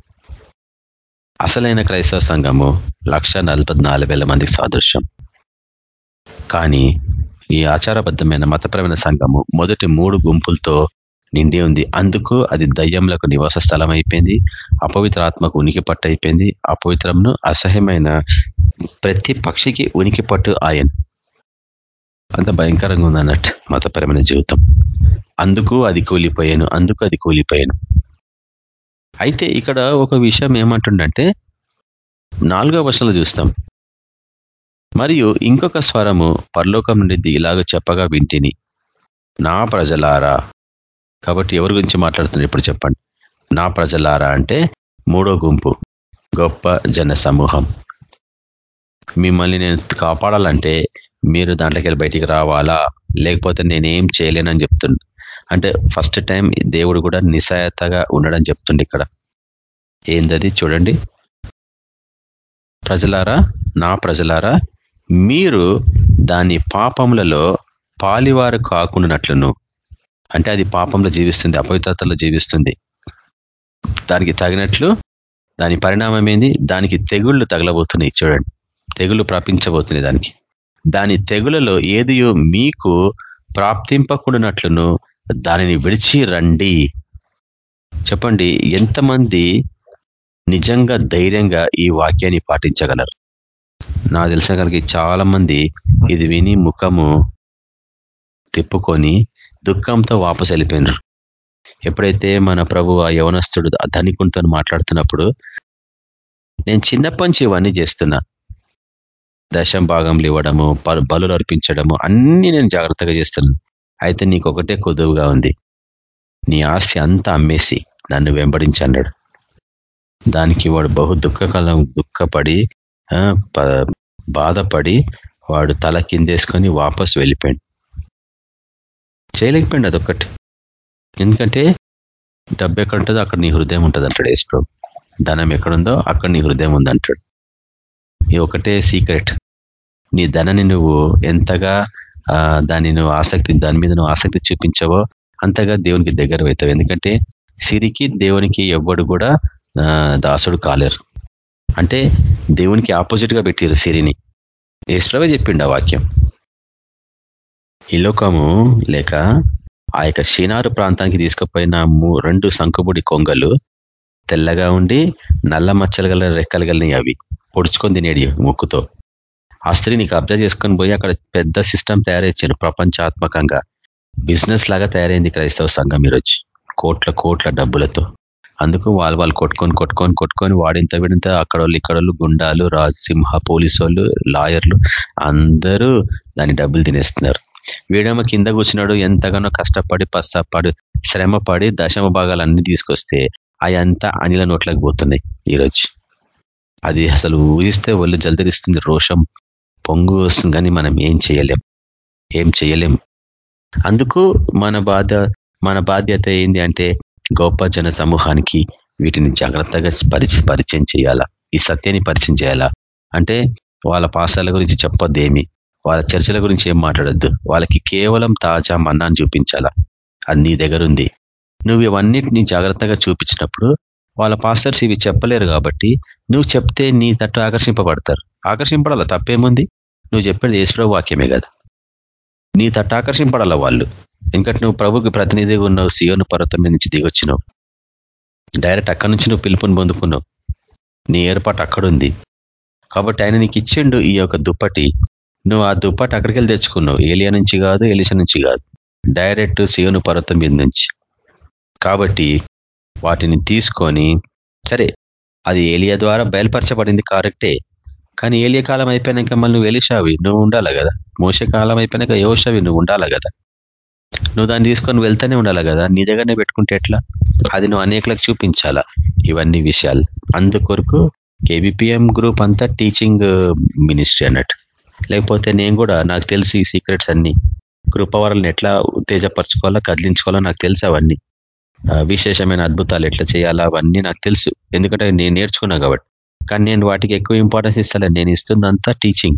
అసలైన క్రైస్తవ సంఘము లక్ష మందికి సాదృశ్యం. కానీ ఈ ఆచారబద్ధమైన మతపరమైన సంఘము మొదటి మూడు గుంపులతో నిండి ఉంది. అందుకు అది దయ్యంలకు నివాస స్థలం అయిపోయింది అపవిత్ర ఆత్మకు ఉనికి పట్టు అయిపోయింది అపవిత్రంను అసహ్యమైన ప్రతి పక్షికి ఉనికి పట్టు ఆయన. అంత భయంకరంగా ఉంది అన్నట్టు మతపరమైన జీవితం. అందుకు అది కూలిపోయాను. అందుకు అది కూలిపోయాను. అయితే ఇక్కడ ఒక విషయం ఏమంటుండంటే నాలుగో వర్షంలో చూస్తాం. మరియు ఇంకొక స్వరము పరలోకం నుండి ఇలాగ చెప్పగా వింటిని. నా ప్రజలారా కాబట్టి ఎవరి గురించి మాట్లాడుతున్నారు ఇప్పుడు చెప్పండి. నా ప్రజలారా అంటే మూడో గుంపు గొప్ప జన సమూహం మిమ్మల్ని నేను కాపాడాలంటే మీరు దాంట్లోకి వెళ్ళి బయటికి రావాలా? లేకపోతే నేనేం చేయలేనని చెప్తుండ. అంటే ఫస్ట్ టైం దేవుడు కూడా నిశాయతగా ఉండడం చెప్తుండే ఇక్కడ. ఏందది చూడండి. ప్రజలారా నా ప్రజలారా మీరు దాని పాపములలో పాలివారు కాకుండానట్లును. అంటే అది పాపంలో జీవిస్తుంది అపవిత్రతలో జీవిస్తుంది. దానికి తగినట్లు దాని పరిణామం ఏంది? దానికి తెగుళ్ళు తగలబోతున్నాయి చూడండి. తెగులు ప్రాపించబోతున్నాయి దానికి. దాని తెగులలో ఏదియో మీకు ప్రాప్తింపకుండానట్లును దానిని విడిచి రండి. చెప్పండి ఎంతమంది నిజంగా ధైర్యంగా ఈ వాక్యాన్ని పాటించగలరు? నా తెలిసిన కనుక చాలా మంది ఇది విని ముఖము తిప్పుకొని దుఃఖంతో వాపసు వెళ్ళిపోయినారు. ఎప్పుడైతే మన ప్రభు ఆ యవనస్తుడు ధనికుంతో మాట్లాడుతున్నప్పుడు నేను చిన్నప్పటి నుంచి ఇవన్నీ చేస్తున్నా. దశం భాగంలు ఇవ్వడము బలు అర్పించడము అన్ని నేను జాగ్రత్తగా చేస్తున్నాను అయితే నీకు ఒకటే కొదువుగా ఉంది. నీ ఆస్తి అంతా అమ్మేసి నన్ను వెంబడించి అన్నాడు. దానికి వాడు బహు దుఃఖకాలం దుఃఖపడి బాధపడి వాడు తల కిందేసుకొని వాపస్ వెళ్ళిపోయాడు. చేయలేకపోయింది అదొక్కటి. ఎందుకంటే డబ్బు ఎక్కడ ఉంటుందో అక్కడ నీ హృదయం ఉంటుంది అంటాడు ఏసు ధనం ఎక్కడుందో అక్కడ నీ హృదయం ఉంది అంటాడు. ఈ ఒకటే సీక్రెట్. నీ ధనాన్ని నువ్వు ఎంతగా దాన్ని నువ్వు ఆసక్తి దాని మీద నువ్వు ఆసక్తి చూపించవో అంతగా దేవునికి దగ్గర అవుతావు. ఎందుకంటే సిరికి దేవునికి ఎవ్వడు కూడా దాసుడు కాలేరు. అంటే దేవునికి ఆపోజిట్గా పెట్టారు సిరిని. ఏసుప్రవే చెప్పిండు ఆ వాక్యం. ఈ లోకము లేక ఆ యొక్క షినారు ప్రాంతానికి తీసుకుపోయిన రెండు సంకుబుడి కొంగలు తెల్లగా ఉండి నల్ల మచ్చలు గల రెక్కలు గలినాయి అవి. పొడుచుకొని తినేడి ముక్కుతో. ఆ స్త్రీ నీకు అబ్జర్వ్ చేసుకొని పోయి అక్కడ పెద్ద సిస్టమ్ తయారైచ్చారు ప్రపంచాత్మకంగా. బిజినెస్ లాగా తయారైంది క్రైస్తవ సంఘం ఈరోజు. కోట్ల కోట్ల డబ్బులతో. అందుకు వాళ్ళు వాళ్ళు కొట్టుకొని కొట్టుకొని కొట్టుకొని వాడింత విడింత అక్కడోళ్ళు ఇక్కడోళ్ళు గుండాలు సింహ పోలీసు వాళ్ళు లాయర్లు అందరూ దాని డబ్బులు తినేస్తున్నారు. వీడేమో కింద కూర్చున్నాడు ఎంతగానో కష్టపడి పస్తపడి శ్రమపడి దశమ భాగాలన్నీ తీసుకొస్తే అయంతా అనిల నోట్లకు పోతున్నాయి ఈరోజు. అది అసలు ఊహిస్తే ఒళ్ళు జల్దరిస్తుంది రోషం పొంగు వస్తుంది కానీ మనం ఏం చేయలేం. ఏం చేయలేం. అందుకు మన బాధ మన బాధ్యత ఏంది అంటే గొప్ప జన సమూహానికి వీటిని జాగ్రత్తగా పరిచి పరిచయం చేయాలా? ఈ సత్యాన్ని పరిచయం చేయాలా? అంటే వాళ్ళ పాసాల గురించి చెప్పొద్దేమి వాళ్ళ చర్చల గురించి ఏం మాట్లాడద్దు. వాళ్ళకి కేవలం తాజా మన్నాన్ని చూపించాలా? అది నీ దగ్గర ఉంది నువ్వు ఇవన్నిటిని జాగ్రత్తగా చూపించినప్పుడు వాళ్ళ పాస్టర్స్ ఇవి చెప్పలేరు కాబట్టి నువ్వు చెప్తే నీ తట్టు ఆకర్షింపబడతారు. ఆకర్షింపడాల? తప్పేముంది? నువ్వు చెప్పేది ఏసుప్రభు వాక్యమే కదా. నీ తట్టు ఆకర్షింపడాల వాళ్ళు? ఎందుకంటే నువ్వు ప్రభుకి ప్రతినిధిగా ఉన్నావు సియోను పర్వతం మీద నుంచి దిగొచ్చినావు. డైరెక్ట్ అక్కడి నుంచి నువ్వు పిలుపుని పొందుకున్నావు. నీ ఏర్పాటు అక్కడుంది. కాబట్టి ఆయన నీకు ఇచ్చిండు ఈ యొక్క దుప్పటి నువ్వు ఆ దుప్పటి అక్కడికి వెళ్ళి తెచ్చుకున్నావు. ఏలియా నుంచి కాదు ఎలిష నుంచి కాదు. డైరెక్ట్ సియోను పర్వతం మీద నుంచి. కాబట్టి వాటిని తీసుకొని సరే అది ఏలియా ద్వారా బయలుపరచబడింది కరెక్టే. కానీ ఏలియా కాలం అయిపోయినాక మళ్ళీ నువ్వు ఎలిషావి నువ్వు ఉండాలి కదా? మోస కాలం అయిపోయినాక యోషవి నువ్వు ఉండాలి కదా? నువ్వు దాన్ని తీసుకొని వెళ్తూనే ఉండాలి కదా? నీ దగ్గరనే పెట్టుకుంటే ఎట్లా? అది నువ్వు అనేకలకు చూపించాలా? ఇవన్నీ విషయాలు. అందుకొరకు కేబిపిఎం గ్రూప్ అంతా టీచింగ్ మినిస్ట్రీ uh, అన్నట్టు. లేకపోతే నేను కూడా నాకు తెలుసు ఈ సీక్రెట్స్ అన్ని. కృపవరాలను ఎట్లా ఉత్తేజపరచుకోవాలో కదిలించుకోవాలో నాకు తెలుసు అవన్నీ. విశేషమైన అద్భుతాలు ఎట్లా చేయాలా అవన్నీ నాకు తెలుసు. ఎందుకంటే నేను నేర్చుకున్నా కాబట్టి. కానీ నేను వాటికి ఎక్కువ ఇంపార్టెన్స్ ఇస్తాను నేను ఇస్తుందంతా టీచింగ్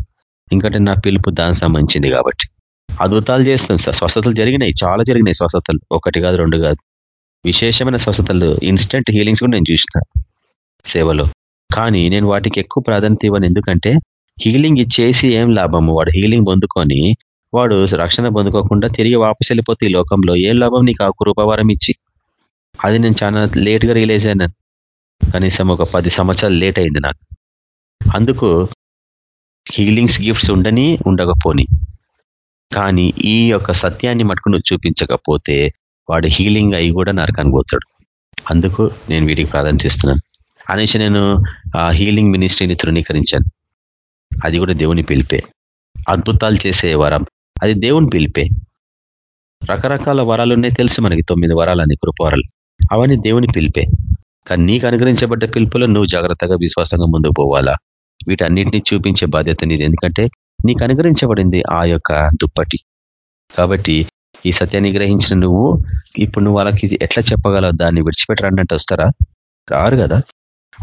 ఎందుకంటే నా పిలుపు దానికి సంబంధించింది కాబట్టి. అద్భుతాలు చేస్తాం స్వస్థతలు జరిగినాయి. చాలా జరిగినాయి స్వస్థతలు. ఒకటి కాదు రెండు కాదు. విశేషమైన స్వస్థతలు. ఇన్స్టెంట్ హీలింగ్స్ కూడా నేను చూసిన సేవలో. కానీ నేను వాటికి ఎక్కువ ప్రాధాన్యత ఇవ్వను. ఎందుకంటే హీలింగ్ ఇచ్చేసి ఏం లాభము? వాడు హీలింగ్ పొందుకొని వాడు రక్షణ పొందుకోకుండా తిరిగి వాపసు వెళ్ళిపోతే ఈ లోకంలో ఏం లాభం నీకు? ఆ కృపవరం ఇచ్చి. అది నేను చాలా లేట్గా రియలైజ్ అయినాను కనీసం ఒక పది సంవత్సరాలు లేట్ అయింది నాకు. అందుకు హీలింగ్స్ గిఫ్ట్స్ ఉండని ఉండకపోని. కానీ ఈ యొక్క సత్యాన్ని మటుకు నువ్వు చూపించకపోతే వాడు హీలింగ్ అయి కూడా నరకానికి పోతాడు. అందుకు నేను వీటికి ప్రాధాన్యత ఇస్తున్నాను. అనేసి నేను ఆ హీలింగ్ మినిస్ట్రీని తృణీకరించాను. అది కూడా దేవుని పిలిపే. అద్భుతాలు చేసే వరం. అది దేవుని పిలిపే. రకరకాల వరాలు ఉన్నాయి తెలుసు మనకి తొమ్మిది వరాలని కృపవరాలు అవన్నీ దేవుని పిలిపే. కానీ నీకు అనుగ్రహించబడ్డ పిలుపులో నువ్వు జాగ్రత్తగా విశ్వాసంగా ముందుకు పోవాలా? వీటన్నిటిని చూపించే బాధ్యత నీది. ఎందుకంటే నీకు అనుగ్రహించబడింది ఆ యొక్క దుప్పటి. కాబట్టి ఈ సత్యాన్ని గ్రహించిన నువ్వు ఇప్పుడు నువ్వు వాళ్ళకి ఎట్లా చెప్పగలవు? దాన్ని విడిచిపెట్టరన్నట్టు వస్తారా? రారు కదా.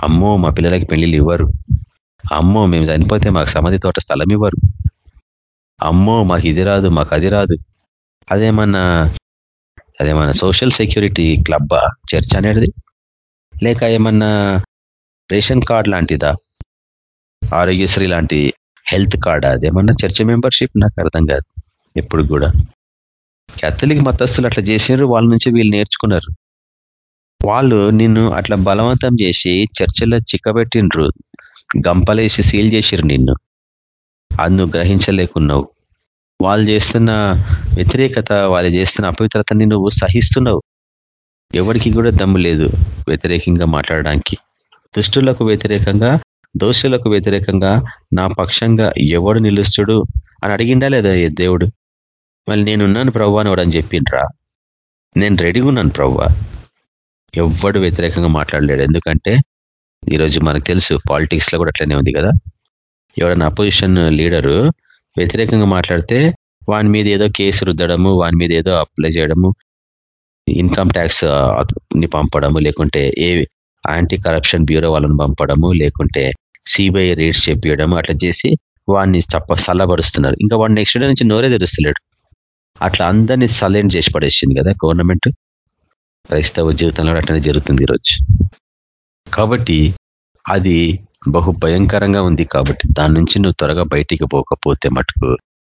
అమ్మో మా పిల్లలకి పెళ్ళిళ్ళు ఇవ్వరు. అమ్మో మేము చనిపోతే మాకు సమాధి తోట స్థలం ఇవ్వరు. అమ్మో మాకు ఇది రాదు మాకు అది రాదు. అదేమన్నా అదేమన్నా సోషల్ సెక్యూరిటీ క్లబ్బా చర్చ్ అనేది లేక ఏమన్నా రేషన్ కార్డ్ లాంటిదా? ఆరోగ్యశ్రీ లాంటి హెల్త్ కార్డ్? అదేమన్నా చర్చ్ మెంబర్షిప్ నాకు అర్థం కాదు ఎప్పుడు కూడా. కేథలిక్ మతస్థులు అట్లా చేసినారు వాళ్ళ నుంచి వీళ్ళు నేర్చుకున్నారు. వాళ్ళు నిన్ను అట్లా బలవంతం చేసి చర్చలో చిక్కబెట్టినరు గంపలేసి సీల్ చేసిరు నిన్ను. అది నువ్వు గ్రహించలేకున్నావు. వాళ్ళు చేస్తున్న వ్యతిరేకత వాళ్ళు చేస్తున్న అపవిత్రతని నువ్వు సహిస్తున్నావు. ఎవరికి కూడా దమ్ము లేదు వ్యతిరేకంగా మాట్లాడడానికి. దుష్టులకు వ్యతిరేకంగా దోషులకు వ్యతిరేకంగా నా పక్షంగా ఎవడు నిలుస్తుడు అని అడిగిండా లేదా దేవుడు? మళ్ళీ నేనున్నాను ప్రవ్వా అని వాడని చెప్పిండ్రా? నేను రెడీగా ఉన్నాను ప్రవ్వా. ఎవ్వడు వ్యతిరేకంగా మాట్లాడలేడు. ఎందుకంటే ఈరోజు మనకు తెలుసు పాలిటిక్స్లో కూడా అట్లనే ఉంది కదా? ఎవడన్నా అపోజిషన్ లీడరు వ్యతిరేకంగా మాట్లాడితే వాని మీద ఏదో కేసు రుద్దడము వాని మీద ఏదో అప్లై చేయడము ఇన్కమ్ ట్యాక్స్ని పంపడము లేకుంటే ఏ యాంటీ కరప్షన్ బ్యూరో వాళ్ళని పంపడము లేకుంటే సిబిఐ రేట్స్ చెప్పియడము అట్లా చేసి వాడిని చప్ప సల్లబరుస్తున్నారు ఇంకా వాడు నెక్స్ట్ డే నుంచి నోరే తెరుస్తలేడు. అట్లా అందరినీ సలైన్ చేసి పడేసింది కదా గవర్నమెంట్? క్రైస్తవ జీవితంలో అట్లనే జరుగుతుంది ఈరోజు. కాబట్టి అది బహు భయంకరంగా ఉంది కాబట్టి దాని నుంచి నువ్వు త్వరగా బయటికి పోకపోతే మటుకు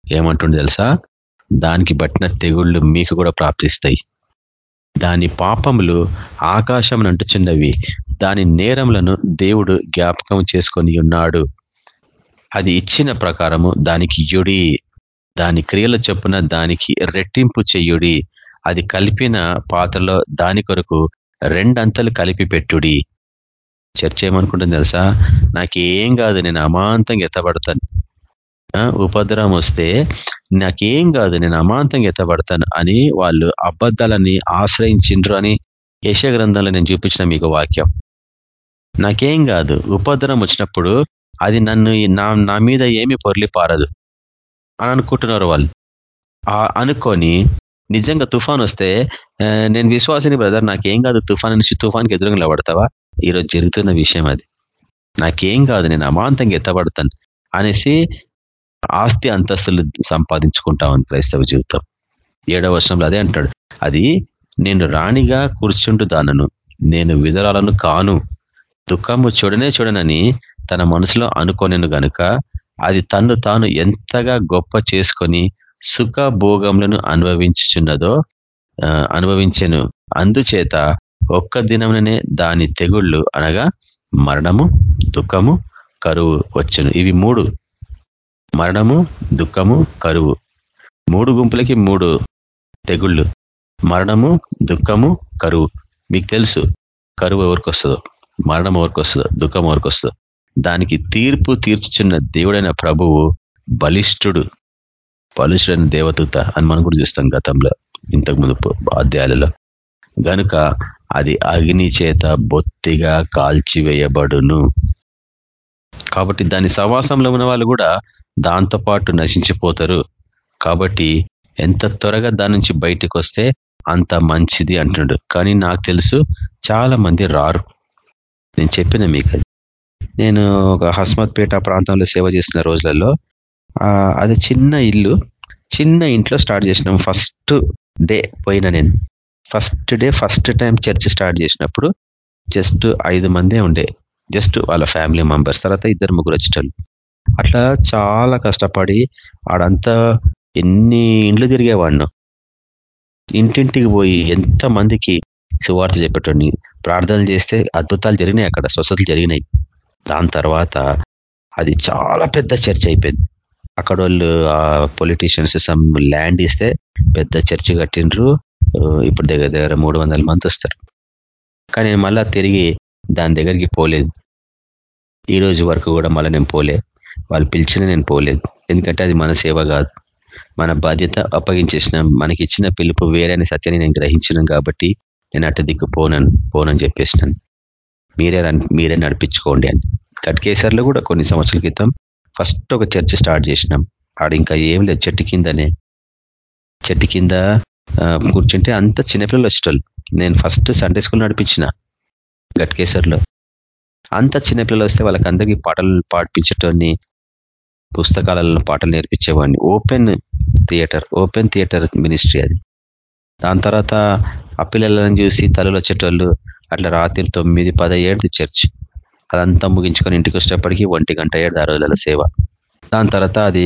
ఏమంటుండే తెలుసా? దానికి బట్టిన తెగుళ్ళు మీకు కూడా ప్రాప్తిస్తాయి. దాని పాపములు ఆకాశం అంటుచున్నవి దాని నేరములను దేవుడు జ్ఞాపకం చేసుకొని ఉన్నాడు. అది ఇచ్చిన ప్రకారము దానికి యుడి. దాని క్రియల చొప్పున దానికి రెట్టింపు చెయ్యుడి అది కలిపిన పాత్రలో దాని కొరకు రెండంతలు కలిపి పెట్టుడి. చర్చ ఏమనుకుంటుంది తెలుసా? నాకేం కాదు నేను అమాంతంగా ఎత్తబడతాను. ఉపద్రవం వస్తే నాకేం కాదు నేను అమాంతంగా ఎత్తబడతాను అని వాళ్ళు అబద్ధాలని ఆశ్రయించిండ్రు అని యశ గ్రంథంలో నేను చూపించిన మీకు వాక్యం. నాకేం కాదు ఉపద్రవం వచ్చినప్పుడు అది నన్ను నా నా మీద ఏమి పొర్లి పారదు అని అనుకుంటున్నారు వాళ్ళు. అనుకొని నిజంగా తుఫాన్ వస్తే నేను విశ్వాసిని బ్రదర్ నాకేం కాదు తుఫాన్ నుంచి తుఫాన్కి ఎదురుగా నిలబడతావా? ఈరోజు జరుగుతున్న విషయం అది. నాకేం కాదు నేను అమాంతంగా ఎత్తబడతాను అనేసి ఆస్తి అంతస్తులు సంపాదించుకుంటామని క్రైస్తవ జీవితం. ఏడవ వర్షంలో అదే అంటాడు. అది నేను రాణిగా కూర్చుంటు దానను నేను విధరాలను కాను. దుఃఖము చూడనే చూడనని తన మనసులో అనుకోనేను గనుక అది తన్ను తాను ఎంతగా గొప్ప చేసుకొని సుఖ భోగములను అనుభవించుచున్నదో అనుభవించెను. అందుచేత ఒక్క దినముననే దాని తెగుళ్ళు అనగా మరణము దుఃఖము కరువు వచ్చును. ఇవి మూడు. మరణము దుఃఖము కరువు. మూడు గుంపులకి మూడు తెగుళ్ళు. మరణము దుఃఖము కరువు. మీకు తెలుసు కరువు ఎవరికి వస్తుందో? మరణం ఎవరికి వస్తుందో? దుఃఖం ఎవరికి వస్తుందో? దానికి తీర్పు తీర్చుచున్న దేవుడైన ప్రభువు బలిష్ఠుడు. బలిష్ఠుడైన దేవదూత అని మనం కూడా చూస్తాం గతంలో ఇంతకుముందు అధ్యాయాలలో. గనుక అది అగ్ని చేత బొత్తిగా కాల్చివేయబడును. కాబట్టి దాని సవాసంలో ఉన్న వాళ్ళు కూడా దాంతో పాటు నశించిపోతారు. కాబట్టి ఎంత త్వరగా దాని నుంచి బయటకు వస్తే అంత మంచిది అంటున్నాడు. కానీ నాకు తెలుసు చాలా మంది రారు. నేను చెప్పిన మీకు నేను ఒక హస్మత్పేట ప్రాంతంలో సేవ చేసిన రోజులలో అది చిన్న ఇల్లు చిన్న ఇంట్లో స్టార్ట్ చేసినాం. ఫస్ట్ డే పోయిన నేను. First day first time church start చేసినప్పుడు జస్ట్ ఐదు మందే ఉండే. జస్ట్ వాళ్ళ ఫ్యామిలీ మెంబర్స్ తర్వాత ఇద్దరు ముగ్గురు వచ్చేటోళ్ళు. అట్లా చాలా కష్టపడి ఆడంతా ఎన్ని ఇండ్లు తిరిగేవాడిను. ఇంటింటికి పోయి ఎంత మందికి సువార్త చెప్పేటోడిని ప్రార్థనలు చేస్తే అద్భుతాలు జరిగినాయి అక్కడ స్వస్థతలు జరిగినాయి. దాని తర్వాత అది చాలా పెద్ద చర్చ్ అయిపోయింది. అక్కడ వాళ్ళు పొలిటీషియన్స్ సమ్ ల్యాండ్ ఇస్తే పెద్ద చర్చ్ కట్టిండ్రు. ఇప్పుడు దగ్గర దగ్గర మూడు వందల మంది వస్తారు. కానీ నేను మళ్ళా తిరిగి దాని దగ్గరికి పోలేదు. ఈ రోజు వరకు కూడా మళ్ళీ నేను పోలే. వాళ్ళు పిలిచిన నేను పోలేదు. ఎందుకంటే అది మన సేవ కాదు. మన బాధ్యత అప్పగించేసిన మనకి ఇచ్చిన పిలుపు వేరే అనే సత్యాన్ని నేను గ్రహించినాను కాబట్టి నేను అటు దిక్కు పోనను పోనని చెప్పేసినాను. మీరే మీరే నడిపించుకోండి అని. కట్కేసర్లో కూడా కొన్ని సంవత్సరాల క్రితం ఫస్ట్ ఒక చర్చ్ స్టార్ట్ చేసినాం. ఆడ ఇంకా ఏం లేదు. చెట్టు కిందనే. చెట్టు కింద కూర్చుంటే అంత చిన్నపిల్లలు వచ్చేటోళ్ళు. నేను ఫస్ట్ సండే స్కూల్ నడిపించిన గట్కేసర్లో అంత చిన్నపిల్లలు వస్తే వాళ్ళకి అందరికీ పాటలు పాడిపించేటోని పుస్తకాలలో పాటలు నేర్పించేవాడిని. Open theatre open theatre ministry అది. దాని తర్వాత ఆ పిల్లలను చూసి తలలు వచ్చేటోళ్ళు అట్లా రాత్రి తొమ్మిది పదహేడు చర్చ్. అదంతా ముగించుకొని ఇంటికి వచ్చేటప్పటికి ఒంటి గంట ఏడు ఆ రోజుల సేవ. దాని తర్వాత అది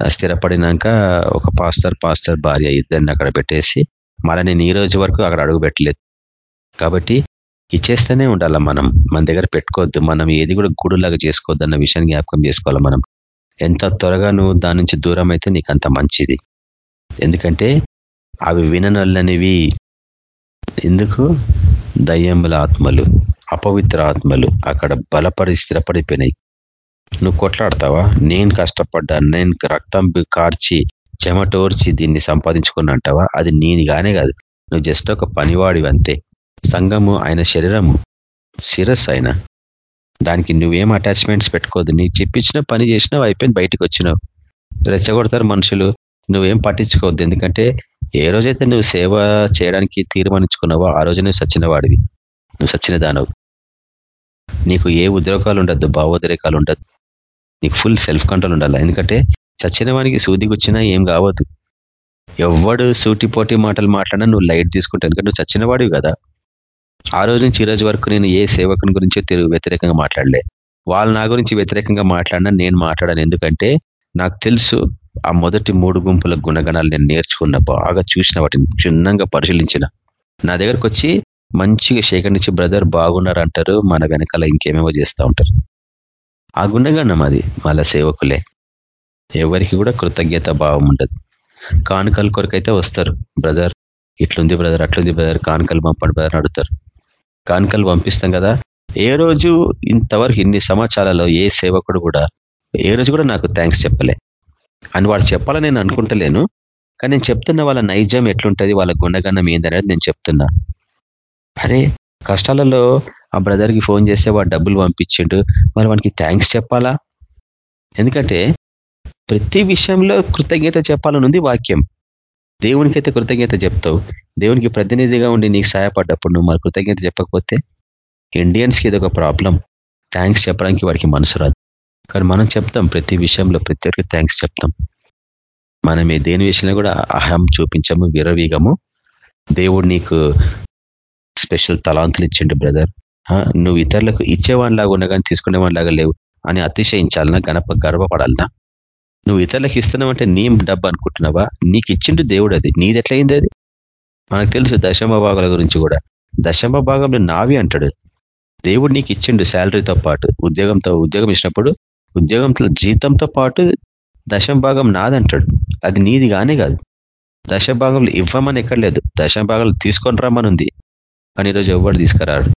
స్థిరపడినాక ఒక పాస్టర్ పాస్టర్ భార్య ఇద్దరిని అక్కడ పెట్టేసి మళ్ళీ నేను ఈ రోజు వరకు అక్కడ అడుగు పెట్టలేదు. కాబట్టి ఇచ్చేస్తేనే ఉండాలి మనం? మన దగ్గర పెట్టుకోవద్దు. మనం ఏది కూడా గుడులాగా చేసుకోవద్దు అన్న విషయాన్ని జ్ఞాపకం చేసుకోవాలి మనం? ఎంత త్వరగా నువ్వు దాని నుంచి దూరం అయితే నీకు అంత మంచిది. ఎందుకంటే అవి విననల్లనివి ఎందుకు? దయ్యముల ఆత్మలు అపవిత్ర ఆత్మలు అక్కడ బలపడి స్థిరపడిపోయినాయి. నువ్వు కొట్లాడతావా? నేను కష్టపడ్డా నేను రక్తం కార్చి చెమటోర్చి దీన్ని సంపాదించుకున్న అంటావా అది నీది కానే కాదు. నువ్వు జస్ట్ ఒక పనివాడివి అంతే. సంఘము ఆయన శరీరము. శిరస్సు ఆయన. దానికి నువ్వేం అటాచ్మెంట్స్ పెట్టుకోవద్దు నీ చెప్పించిన పని చేసినావు అయిపోయింది బయటకు వచ్చినావు రెచ్చగొడతారు మనుషులు. నువ్వేం పట్టించుకోవద్దు. ఎందుకంటే ఏ రోజైతే నువ్వు సేవ చేయడానికి తీర్మానించుకున్నావో ఆ రోజు నువ్వు సచ్చిన వాడివి నువ్వు సచ్చిన దానవు. నీకు ఏ ఉద్రేకాలు ఉండద్దు భావోద్రేకాలు ఉండద్దు. నీకు ఫుల్ సెల్ఫ్ కంట్రోల్ ఉండాలి. ఎందుకంటే చచ్చిన వానికి సూదికొచ్చినా ఏం కావద్దు. ఎవడు సూటిపోటి మాటలు మాట్లాడినా నువ్వు లైట్ తీసుకుంటావు. ఎందుకంటే నువ్వు చచ్చినవాడివి కదా. ఆ రోజు నుంచి ఈ రోజు వరకు నేను ఏ సేవకుని గురించి వ్యతిరేకంగా మాట్లాడలే. వాళ్ళు నా గురించి వ్యతిరేకంగా మాట్లాడినా నేను మాట్లాడాను. ఎందుకంటే నాకు తెలుసు ఆ మొదటి మూడు గుంపుల గుణగణాలు నేను నేర్చుకున్న బాగా చూసిన వాటిని క్షుణ్ణంగా పరిశీలించిన. నా దగ్గరకు వచ్చి మంచిగా సేకరించి బ్రదర్ బాగున్నారు అంటారు మన వెనకాల ఇంకేమేమో చేస్తూ ఉంటారు. ఆ గుండెగన్నం అది వాళ్ళ సేవకులే. ఎవరికి కూడా కృతజ్ఞత భావం ఉండదు. కానుకల కొరకైతే వస్తారు. బ్రదర్ ఇట్లుంది బ్రదర్ అట్లుంది బ్రదర్ కానుకలు పంపండి బ్రదర్ అడుగుతారు. కానుకలు పంపిస్తాం కదా. ఏ రోజు ఇంతవరకు ఇన్ని సమాచారాల్లో ఏ సేవకుడు కూడా ఏ రోజు కూడా నాకు థ్యాంక్స్ చెప్పలే. అని వాడు చెప్పాలని నేను అనుకుంటలేను. కానీ నేను చెప్తున్న వాళ్ళ నైజం ఎట్లుంటుంది వాళ్ళ గుణగణం ఏందనేది నేను చెప్తున్నా. అరే కష్టాలలో ఆ బ్రదర్కి ఫోన్ చేస్తే వాడు డబ్బులు పంపించిండు. మరి వానికి థ్యాంక్స్ చెప్పాలా? ఎందుకంటే ప్రతి విషయంలో కృతజ్ఞత చెప్పాలని ఉంది వాక్యం. దేవునికైతే కృతజ్ఞత చెప్తావు. దేవునికి ప్రతినిధిగా ఉండి నీకు సహాయపడ్డప్పుడు నువ్వు మరి కృతజ్ఞత చెప్పకపోతే ఇండియన్స్కి ఇది ఒక ప్రాబ్లం. థ్యాంక్స్ చెప్పడానికి వాడికి మనసు రాదు. కానీ మనం చెప్తాం ప్రతి విషయంలో ప్రతి ఒక్కరికి థ్యాంక్స్ చెప్తాం. మనం దేని విషయంలో కూడా అహం చూపించము విరవీగము దేవుడు నీకు స్పెషల్ తలాంతులు ఇచ్చిండు బ్రదర్ నువ్వు ఇతరులకు ఇచ్చేవాడిలాగా ఉన్నా కానీ తీసుకునేవాడిలాగా లేవు అని అతిశయించాలనా గణప గర్వపడాలనా? నువ్వు ఇతరులకు ఇస్తున్నావంటే నీ డబ్బు అనుకుంటున్నావా? నీకు ఇచ్చిండు దేవుడు అది. నీదెట్లయింది అది? మనకు తెలుసు దశమ భాగాల గురించి కూడా. దశమ భాగంలో నావి అంటాడు. దేవుడు నీకు ఇచ్చిండు శాలరీతో పాటు ఉద్యోగంతో ఉద్యోగం ఇచ్చినప్పుడు ఉద్యోగంతో జీతంతో పాటు దశమ భాగం నాదంటాడు అది నీది కానే కాదు. దశ భాగంలో ఇవ్వమని ఎక్కడ లేదు దశ భాగాలు తీసుకొని రమ్మనుంది. కానీ ఈరోజు ఎవరు తీసుకురాడు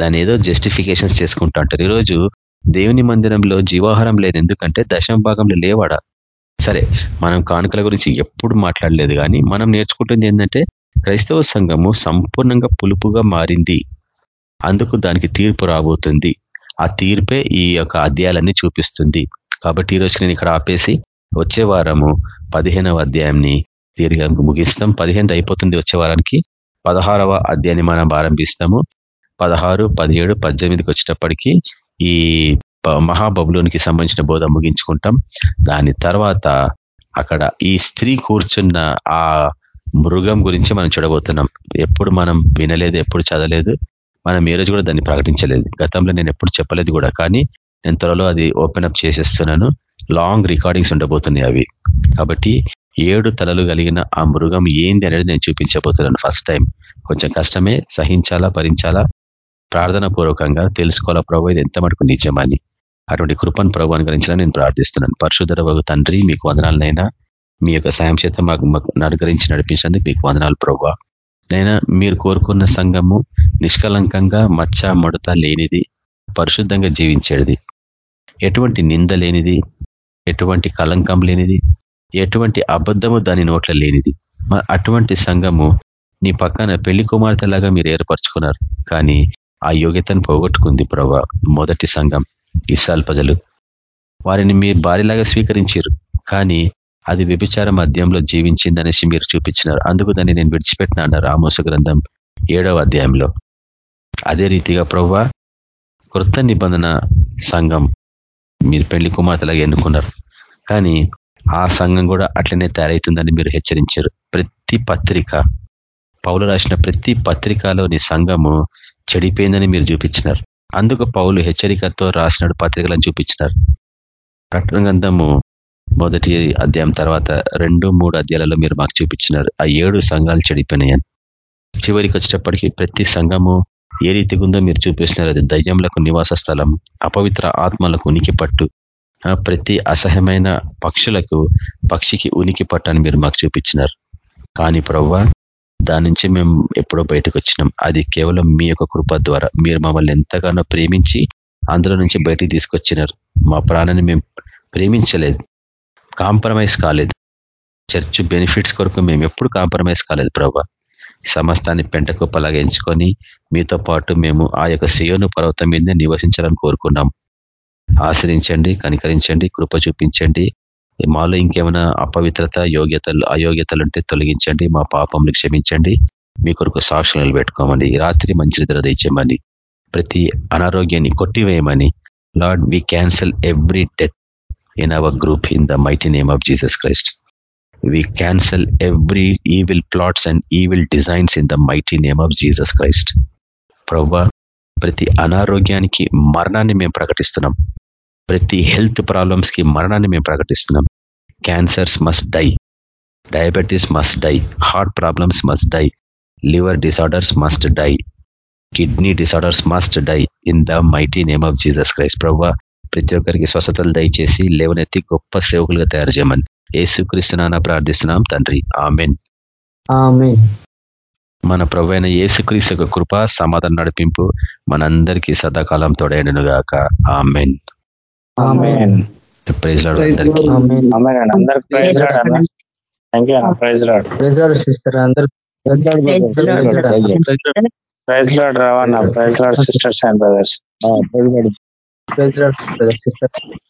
దాని ఏదో జస్టిఫికేషన్స్ చేసుకుంటా అంటారు ఈరోజు దేవుని మందిరంలో జీవాహారం లేదు. ఎందుకంటే దశమ భాగంలో లేవాడా. సరే మనం కానుకల గురించి ఎప్పుడు మాట్లాడలేదు కానీ మనం నేర్చుకుంటుంది ఏంటంటే క్రైస్తవ సంఘము సంపూర్ణంగా పులుపుగా మారింది. అందుకు దానికి తీర్పు రాబోతుంది. ఆ తీర్పే ఈ యొక్క అధ్యాయాలన్నీ చూపిస్తుంది. కాబట్టి ఈరోజు నేను ఇక్కడ ఆపేసి వచ్చే వారము పదిహేనవ అధ్యాయంని తీరిగా ముగిస్తాం. పదిహేను అయిపోతుంది వచ్చే వారానికి. పదహారవ అధ్యాయాన్ని మనం ఆరంభిస్తాము. పదహారు పదిహేడు పద్దెనిమిదికి వచ్చేటప్పటికి ఈ మహాబబులోనికి సంబంధించిన బోధ ముగించుకుంటాం. దాని తర్వాత అక్కడ ఈ స్త్రీ కూర్చున్న ఆ మృగం గురించి మనం చూడబోతున్నాం. ఎప్పుడు మనం వినలేదు ఎప్పుడు చదవలేదు మనం ఏ రోజు కూడా దాన్ని ప్రకటించలేదు. గతంలో నేను ఎప్పుడు చెప్పలేదు కూడా కానీ నేను త్వరలో అది ఓపెన్ అప్ చేసేస్తున్నాను. లాంగ్ రికార్డింగ్స్ ఉండబోతున్నాయి అవి. కాబట్టి ఏడు తలలు కలిగిన ఆ మృగం ఏంది అనేది నేను చూపించబోతున్నాను ఫస్ట్ టైం కొంచెం కష్టమే సహించాలా భరించాలా? ప్రార్థన పూర్వకంగా తెలుసుకోవాలా ప్రభు ఇది ఎంత మటుకు నిజమని? అటువంటి కృపను ప్రభు అనుగ్రహించాలని నేను ప్రార్థిస్తున్నాను. పరశుధర వగు తండ్రి మీకు వందనాలనైనా మీ యొక్క సాయం చేత మాకు అనుగ్రహించి నడిపించినందుకు మీకు వందనాలు ప్రభు. నైనా మీరు కోరుకున్న సంఘము నిష్కలంకంగా మచ్చ మడత లేనిది పరిశుద్ధంగా జీవించేది. ఎటువంటి నింద లేనిది ఎటువంటి కలంకం లేనిది ఎటువంటి అబద్ధము దాని నోట్ల లేనిది. అటువంటి సంఘము నీ పక్కన పెళ్ళి కుమార్తెలాగా మీరు ఏర్పరచుకున్నారు. కానీ ఆ యోగ్యతను పోగొట్టుకుంది ప్రభా మొదటి సంఘం ఇస్సాల్ ప్రజలు. వారిని మీరు భార్యలాగా స్వీకరించారు కానీ అది వ్యభిచార మధ్యంలో జీవించిందనేసి మీరు చూపించినారు. అందుకు దాన్ని నేను విడిచిపెట్టిన అన్నారు ఆమోస గ్రంథం ఏడవ అధ్యాయంలో. అదే రీతిగా ప్రవ్వా కృత నిబంధన సంఘం మీరు పెళ్ళి కుమార్తెలాగా ఎన్నుకున్నారు. కానీ ఆ సంఘం కూడా అట్లనే తయారవుతుందని మీరు హెచ్చరించారు. ప్రతి పత్రిక పౌలు రాసిన ప్రతి పత్రికలోని సంఘము చెడిపోయిందని మీరు చూపించినారు. అందుకు పౌలు హెచ్చరికతో రాసినాడు పత్రికలను చూపించినారు. ప్రకటన గ్రంథము మొదటి అధ్యాయం తర్వాత రెండు మూడు అధ్యాయాలలో మీరు మాకు చూపించినారు. ఆ ఏడు సంఘాలు చెడిపోయినాయని. చివరికి వచ్చేటప్పటికీ ప్రతి సంఘము ఏ రీతిగా ఉందో మీరు చూపిస్తున్నారు. అది దయ్యములకు నివాస స్థలం అపవిత్ర ఆత్మలకు ఉనికి పట్టు ప్రతి అసహ్యమైన పక్షులకు పక్షికి ఉనికి పట్టు మీరు మాకు చూపించినారు. కానీ ప్రవ్వా దాని నుంచి మేము ఎప్పుడో బయటకు వచ్చినాం అది కేవలం మీ యొక్క కృప ద్వారా. మీరు మమ్మల్ని ఎంతగానో ప్రేమించి అందులో నుంచి బయటికి తీసుకొచ్చినారు. మా ప్రాణాన్ని మేము ప్రేమించలేదు. కాంప్రమైజ్ కాలేదు. చర్చ్ బెనిఫిట్స్ కొరకు మేము ఎప్పుడు కాంప్రమైజ్ కాలేదు ప్రభా సమస్తాన్ని పెంటకుప్పలాగా ఎంచుకొని మీతో పాటు మేము ఆ యొక్క సేవను పర్వతం మీదనే నివసించాలని కోరుకున్నాం. ఆశ్రయించండి కనికరించండి కృప చూపించండి. మాలో ఇంకేమైనా అపవిత్రత యోగ్యతలు అయోగ్యతలు ఉంటే తొలగించండి మా పాపంని క్షమించండి. మీ కొరకు సాక్షులు నిలబెట్టుకోమని రాత్రి మంచి నిద్ర తెచ్చేయమని ప్రతి అనారోగ్యాన్ని కొట్టివేయమని. Lord we cancel every death in our group in the mighty name of Jesus Christ we cancel every evil plots and evil designs in the mighty name of Jesus Christ ప్రవ్వా ప్రతి అనారోగ్యానికి మరణాన్ని మేము ప్రకటిస్తున్నాం. ప్రతి హెల్త్ ప్రాబ్లమ్స్కి మరణాన్ని మేము ప్రకటిస్తున్నాం. Cancers must die. Diabetes must die. Heart problems must die. Liver disorders must die. Kidney disorders must die. In the mighty name of Jesus Christ ప్రవ్వ ప్రతి ఒక్కరికి స్వస్థతలు దయచేసి లేవనెత్తి గొప్ప సేవకులుగా తయారు చేయమని. ఏసుక్రీస్తునాన ప్రార్థిస్తున్నాం తండ్రి. ఆమెన్. మన ప్రభు అయిన ఏసుక్రీస్తు యొక్క కృప సమాధాన నడిపింపు మనందరికీ సదాకాలం తోడైనను గాక amen. Amen. Praise Lord praise Lord. Praise Lord praise Lord sister అందరూ. Praise the Lord. Praise Lord. రావన్న. Praise Lord sisters and brothers. ఆ, praise Lord. Praise Lord sister.